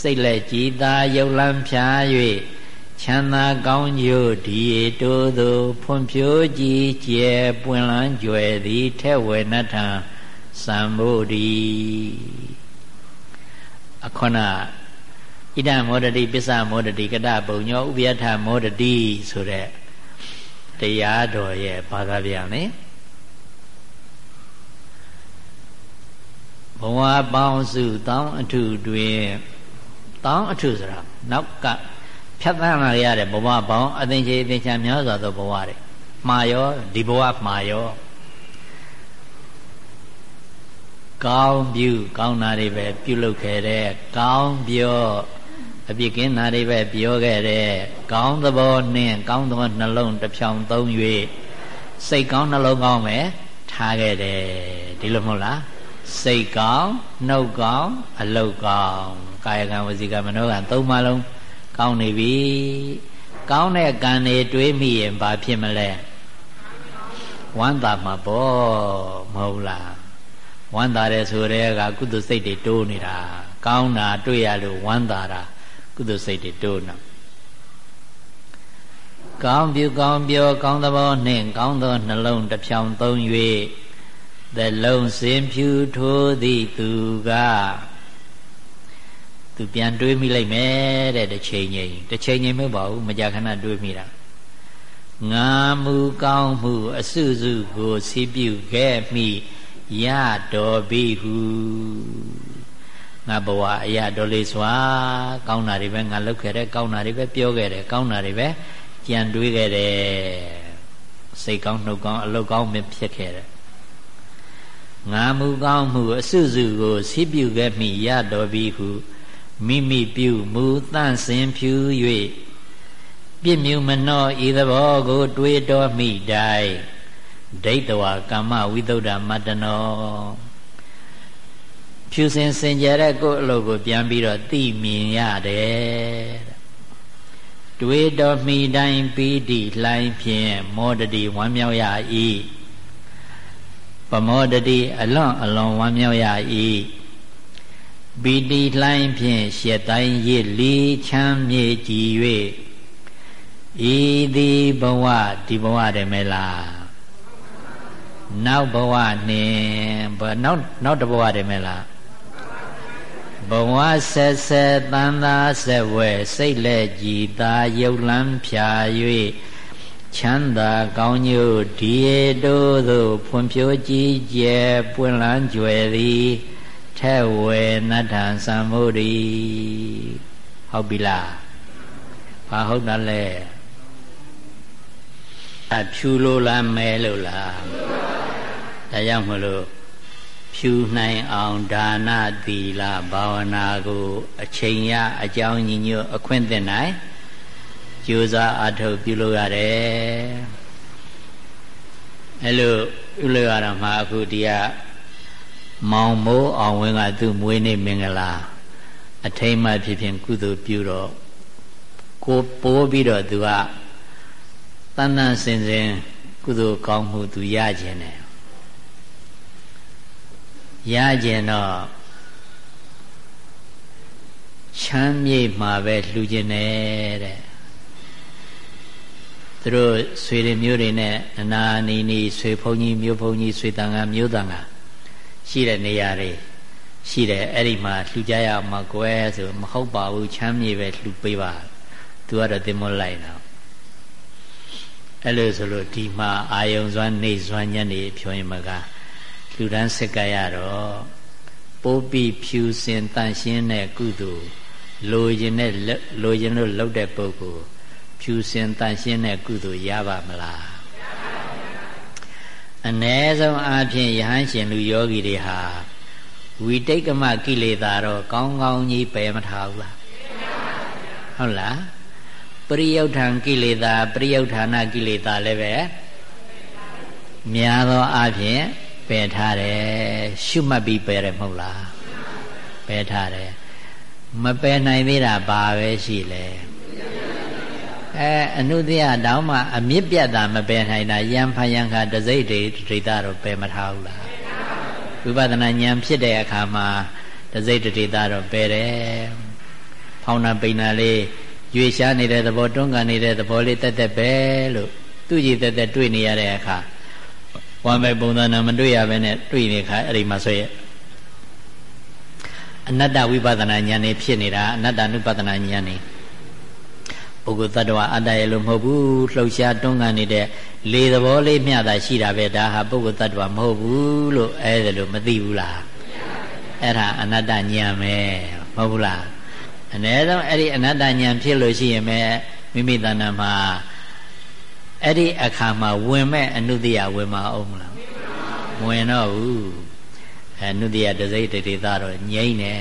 စိတ်လက်ကြည်သာရုပ်လန်းဖြာ၍ချမ်းသာကောင်းကျိုးဒီတိုးသို့ဖွံ့ဖြိုးကြည်ကျယ်ပွင့်လန်းကြွယ်သည်ထဲဝေနထံသံဘုဒ္ဓီ အခဏဣဒမောဒတိပစ္စမောဒတိကတပုံညောဥပယထမောဒတိဆိုတဲ့တရားတော်ရဲ့ဘာသာပြန်လေဘဝပေါင်းစုတောင်းအထုတွင်တောင်းအထုဆိုတာနောက်ကဖြတ်သန်းလာရတဲ့ဘဝပေါင်းအသင်္ချေအသင်္ချာများစွာသောဘဝတွေမှာရောဒီဘဝမှာရော ကောင်းပြုကောင်းတာတွေပဲပြုလုပ်ခဲ့တဲ့ကောင်းပြောအပြစ်ကင်းတာတွေပဲပြောခဲ့တဲ့ကောင်းသဘောနှင့်ကောင်းသောနှလုံးတစ်ဖြောင်သုံး၍စိတ်ကောင်းနှလုံးကောင်းပဲထားခဲ့တယ်ဒီလိုမဟုတ်လားစိတ်ကောင်းနှုတ်ကောင်းအလုတ်ကောင်းကာယကံဝစီကံမနောကံသုံးပါလုံးကောင်းနေပြီကောင်းတဲ့ကံတွေတွေးမိရင်ဘာဖြစ်မလဲဝမ်းသာမှာပေါ့မဟုတ်လား ဝမ်းသာတယ်ဆိုတဲ့ကကုသိုလ်စိတ်တွေတိုးနေတာကောင်းတာတွေ့ရလို့ဝမ်းသာတာကုသိုလ်စိတ်တွေတိုးနေကောင်းပြုကောင်းပြောကောင်းသဘောနှင့်ကောင်းသောနှလုံးတစ်ဖြောင်သုံး၍သလုံးစင်ဖြူထိုးသည့်သူကသူပြန်တွေးမိလိုက်မယ်တဲ့တစ်ချိန်ချင်းတစ်ချိန်ချင်းမဟုတ်ပါဘူးမကြာခဏတွေးမိတာငါမူကောင်းမှု အစုစုကိုစီးပြုခဲ့မိ ရတော်ပြီဟုငါဘဝအရာတော်လေးစွာကောင်းတာတွေပဲငါလုပ်ခဲ့တယ်ကောင်းတာတွေပဲပြောခဲ့တယ်ကောင်းတာတွေပဲကြံတွေးခဲ့တယ်စိတ်ကောင်းနှုတ်ကောင်းအလုပ်ကောင်းမဖြစ်ခဲ့တယ်ငါမူကောင်းမှုအစုစုကိုစီးပြုခဲ့မိရတော်ပြီဟုမိမိပြုမူတန့်စင်ဖြူ၍ပြည့်မြူမနှောဤသဘောကို တွေးတော်မိတိုင်း ဒိဋ္ဌဝါကမ္မဝိသုဒ္ဓမတ္တနောဖြူစင်စင်ကြတဲ့ကိုယ့်အလုပ်ကိုပြန်ပြီးတော့သိမြင်ရတယ်တွေးတော်မိတိုင်းပီတိလှိုင်းဖြင့်မောတတိဝမ်းမြောက်ရ၏ပမောတတိအလွန်အလွန်ဝမ်းမြောက်ရ၏ပီတိလှိုင်းဖြင့်ရှက်တိုင်းရစ်လီချမ်းမြေကြည်၍ဤသည်ဘဝဒီဘဝတည်းမဲလား နောက်ဘဝနှင့်ဘနောက်နောက်တဘဝတည်းမဲလားဘဝဆက်ဆက်တန်သာဆက်ဝဲစိတ်လက်ကြည်သာရုပ်လန်းဖြာ၍ချမ်းသာကောင်းညို့ဒီတို့သို့ဖွံ့ဖြိုးကြည်ကျယ်ပွင့်လန်းကြွယ်သည်ထဲဝေနတ္ထံသံမုဒိဟုတ်ပြီလားဘာဟုတ်တယ်လဲအဖြူလို့လားမဲလို့လား ဒါကြောင့်မလို့ဖြူနိုင်အောင်ဒါနသီလဘာဝနာကိုအချိန်ရအကြောင်းညီညွတ်အခွင့်သင်နိုင်ကြိုးစားအထောက်ပြုလို့ရတယ်အဲ့လိုပြုလို့ရတော့မှအခုဒီကမောင်မိုးအောင်ဝင်းကသူ့မွေးနေ့မင်္ဂလာအထိမ့်မှဖြစ်ဖြစ်ကုသိုလ်ပြုတော့ကိုပိုးပြီးတော့သူကတဏ္ဍစင်စင်ကုသိုလ်ကောင်းမှုသူရခြင်းတယ် ရခြင်းတော့ချမ်းမြေ့မှာပဲလှူခြင်းတယ်တဲ့သူတို့ဆွေတွေမျိုးတွေနဲ့အနာနီနီဆွေဖုန်ကြီးမျိုးဖုန်ကြီးဆွေတန်ကမျိုးတန်ကရှိတဲ့နေရာတွေရှိတယ်အဲ့ဒီမှာလှူကြရမှာကွယ်ဆိုမဟုတ်ပါဘူးချမ်းမြေပဲလှူပေးပါသူကတော့တင်မလိုက်တော့အဲ့လိုဆိုလို့ဒီမှာအာယုံစွမ်းနေစွမ်းညနေဖြောရင်မက လူတန်းစက်ကရတော့ပိုးပြီးဖြူစင်တန့်ရှင်းတဲ့ကုသိုလ်လိုချင်တဲ့လိုချင်လို့လုပ်တဲ့ပုဂ္ဂိုလ်ဖြူစင်တန့်ရှင်းတဲ့ကုသိုလ်ရပါမလားအ ਨੇ ဆုံးအားဖြင့်ယဟန်ရှင်လူယောဂီတွေဟာဝိတိတ်ကမကိလေသာတော့ကောင်းကောင်းကြီးပယ်မထားဘူးလားဟုတ်လားပရိယုဋ္ဌံကိလေသာပရိယုဋ္ဌာဏကိလေသာလည်းပဲများသောအားဖြင့် ပယ်ထားတယ်ရှုမှတ်ပြီးပယ်တယ်မဟုတ်လားပယ်ထားတယ်မပယ်နိုင်သေးတာဘာပဲရှိလဲအဲအနုတ္တိယတောင်းမှအမြင့်ပြတ်တာမပယ်နိုင်တာယံဖယံခတစိတ်တွေဒိဋ္ဌတော့ပယ်မထားဘူးလားဝိပဿနာဉာဏ်ဖြစ်တဲ့အခါမှာတစိတ်ဒိဋ္ဌတော့ပယ်တယ်ဖောင်းနာပိန်နာလေးရွေရှားနေတဲ့သဘောတွန်းကန်နေတဲ့သဘောလေးတက်တက်ပဲလို့သူ့ကြည်တက်တက်တွေ့နေရတဲ့အခါ ဝမ်းပဲပုံသဏ္ဍာန်မတွေ့ရဘဲနဲ့တွေ့နေခါအဲ့ဒီမှာဆိုရဲ့အနတ္တဝိပဿနာဉာဏ်နေဖြစ်နေတာအနတ္တနုပဒနာဉာဏ်နေပုဂ္ဂိုလ်တ attva အတ္တရဲ့လို့မဟုတ်ဘူးလှုပ်ရှားတွန်းကန်နေတဲ့လေသဘောလေးမျှတာရှိတာပဲဒါဟာပုဂ္ဂိုလ်တ attva မဟုတ်ဘူးလို့အဲ့ဒါလို့မသိဘူးလားအဲ့ဒါအနတ္တဉာဏ်ပဲမဟုတ်ဘူးလားအ ਨੇ ဆုံးအဲ့ဒီအနတ္တဉာဏ်ဖြစ်လို့ရှိရင်ပဲမိမိတဏ္ဍာမှာ အဲ့ဒီအခါမှာဝင်မဲ့အနုတ္တိယဝင်မအောင်မလားဝင်တော့ဘူးအနုတ္တိယတစိတ်တေသတော့ငြိမ့်နေ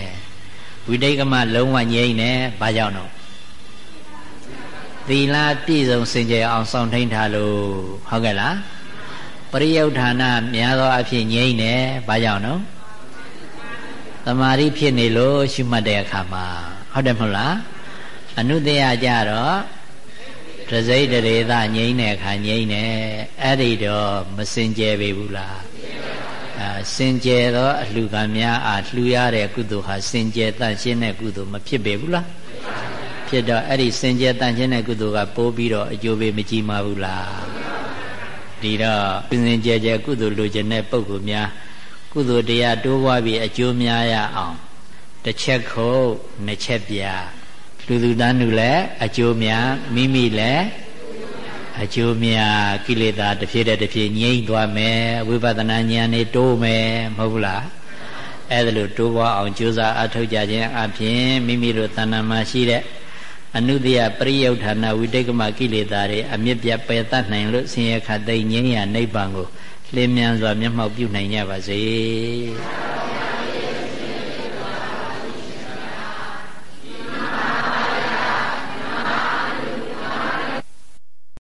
ဝိတိတ်ကမလုံးဝငြိမ့်နေဘာကြောင့်တော့သီလပြည့်စုံစင်ကြယ်အောင်စောင့်ထိန်ထားလို့ဟုတ်ကဲ့လားပရိယုဌာဏများသောအဖြစ်ငြိမ့်နေဘာကြောင့်နော်သမာဓိဖြစ်နေလို့ရှုမှတ်တဲ့အခါမှာဟုတ်တယ်မဟုတ်လားအနုတ္တယကြတော့ တစိတ်တရေသငြိမ့်တဲ့အခါငြိမ့်နေအဲ့ဒီတော့မစင်ကြယ်ပေဘူးလားအဲစင်ကြယ်သောအလှကံများအားလှူရတဲ့ကုသိုလ်ဟာစင်ကြယ်တန့်ရှင်းတဲ့ကုသိုလ်မဖြစ်ပေဘူးလားဖြစ်တော့အဲ့ဒီစင်ကြယ်တန့်ရှင်းတဲ့ကုသိုလ်ကပိုးပြီးတော့အကျိုးပေးမကြီးမှာဘူးလားဒီတော့စင်ကြယ်ကြယ်ကုသိုလ်လိုချင်တဲ့ပုဂ္ဂိုလ်များကုသိုလ်တရားတိုးပွားပြီးအကျိုးများရအောင်တစ်ချက်ခုတ်နှစ်ချက်ပြ လူသူတန်းလူလည်းအကျိုးများမိမိလည်းအကျိုးများကိလေသာတစ်ဖြည်းတစ်ဖြည်းငြိမ့်သွားမယ်ဝိပဿနာဉာဏ်နဲ့တိုးမယ်မဟုတ်ဘူးလားအဲ့ဒါလို့တိုးပွားအောင်ကြိုးစားအထောက်ကြခြင်းအပြင်မိမိတို့တဏ္ဍာမှာရှိတဲ့အနုတ္တိယပရိယုဌာဏဝိတိတ်ကမကိလေသာတွေအမြင့်ပြပယ်တတ်နိုင်လို့ဆင်းရဲခတ်သိငြိမ်းရနိဗ္ဗာန်ကိုလင်းမြန်စွာမျက်မှောက်ပြုနိုင်ကြပါစေ။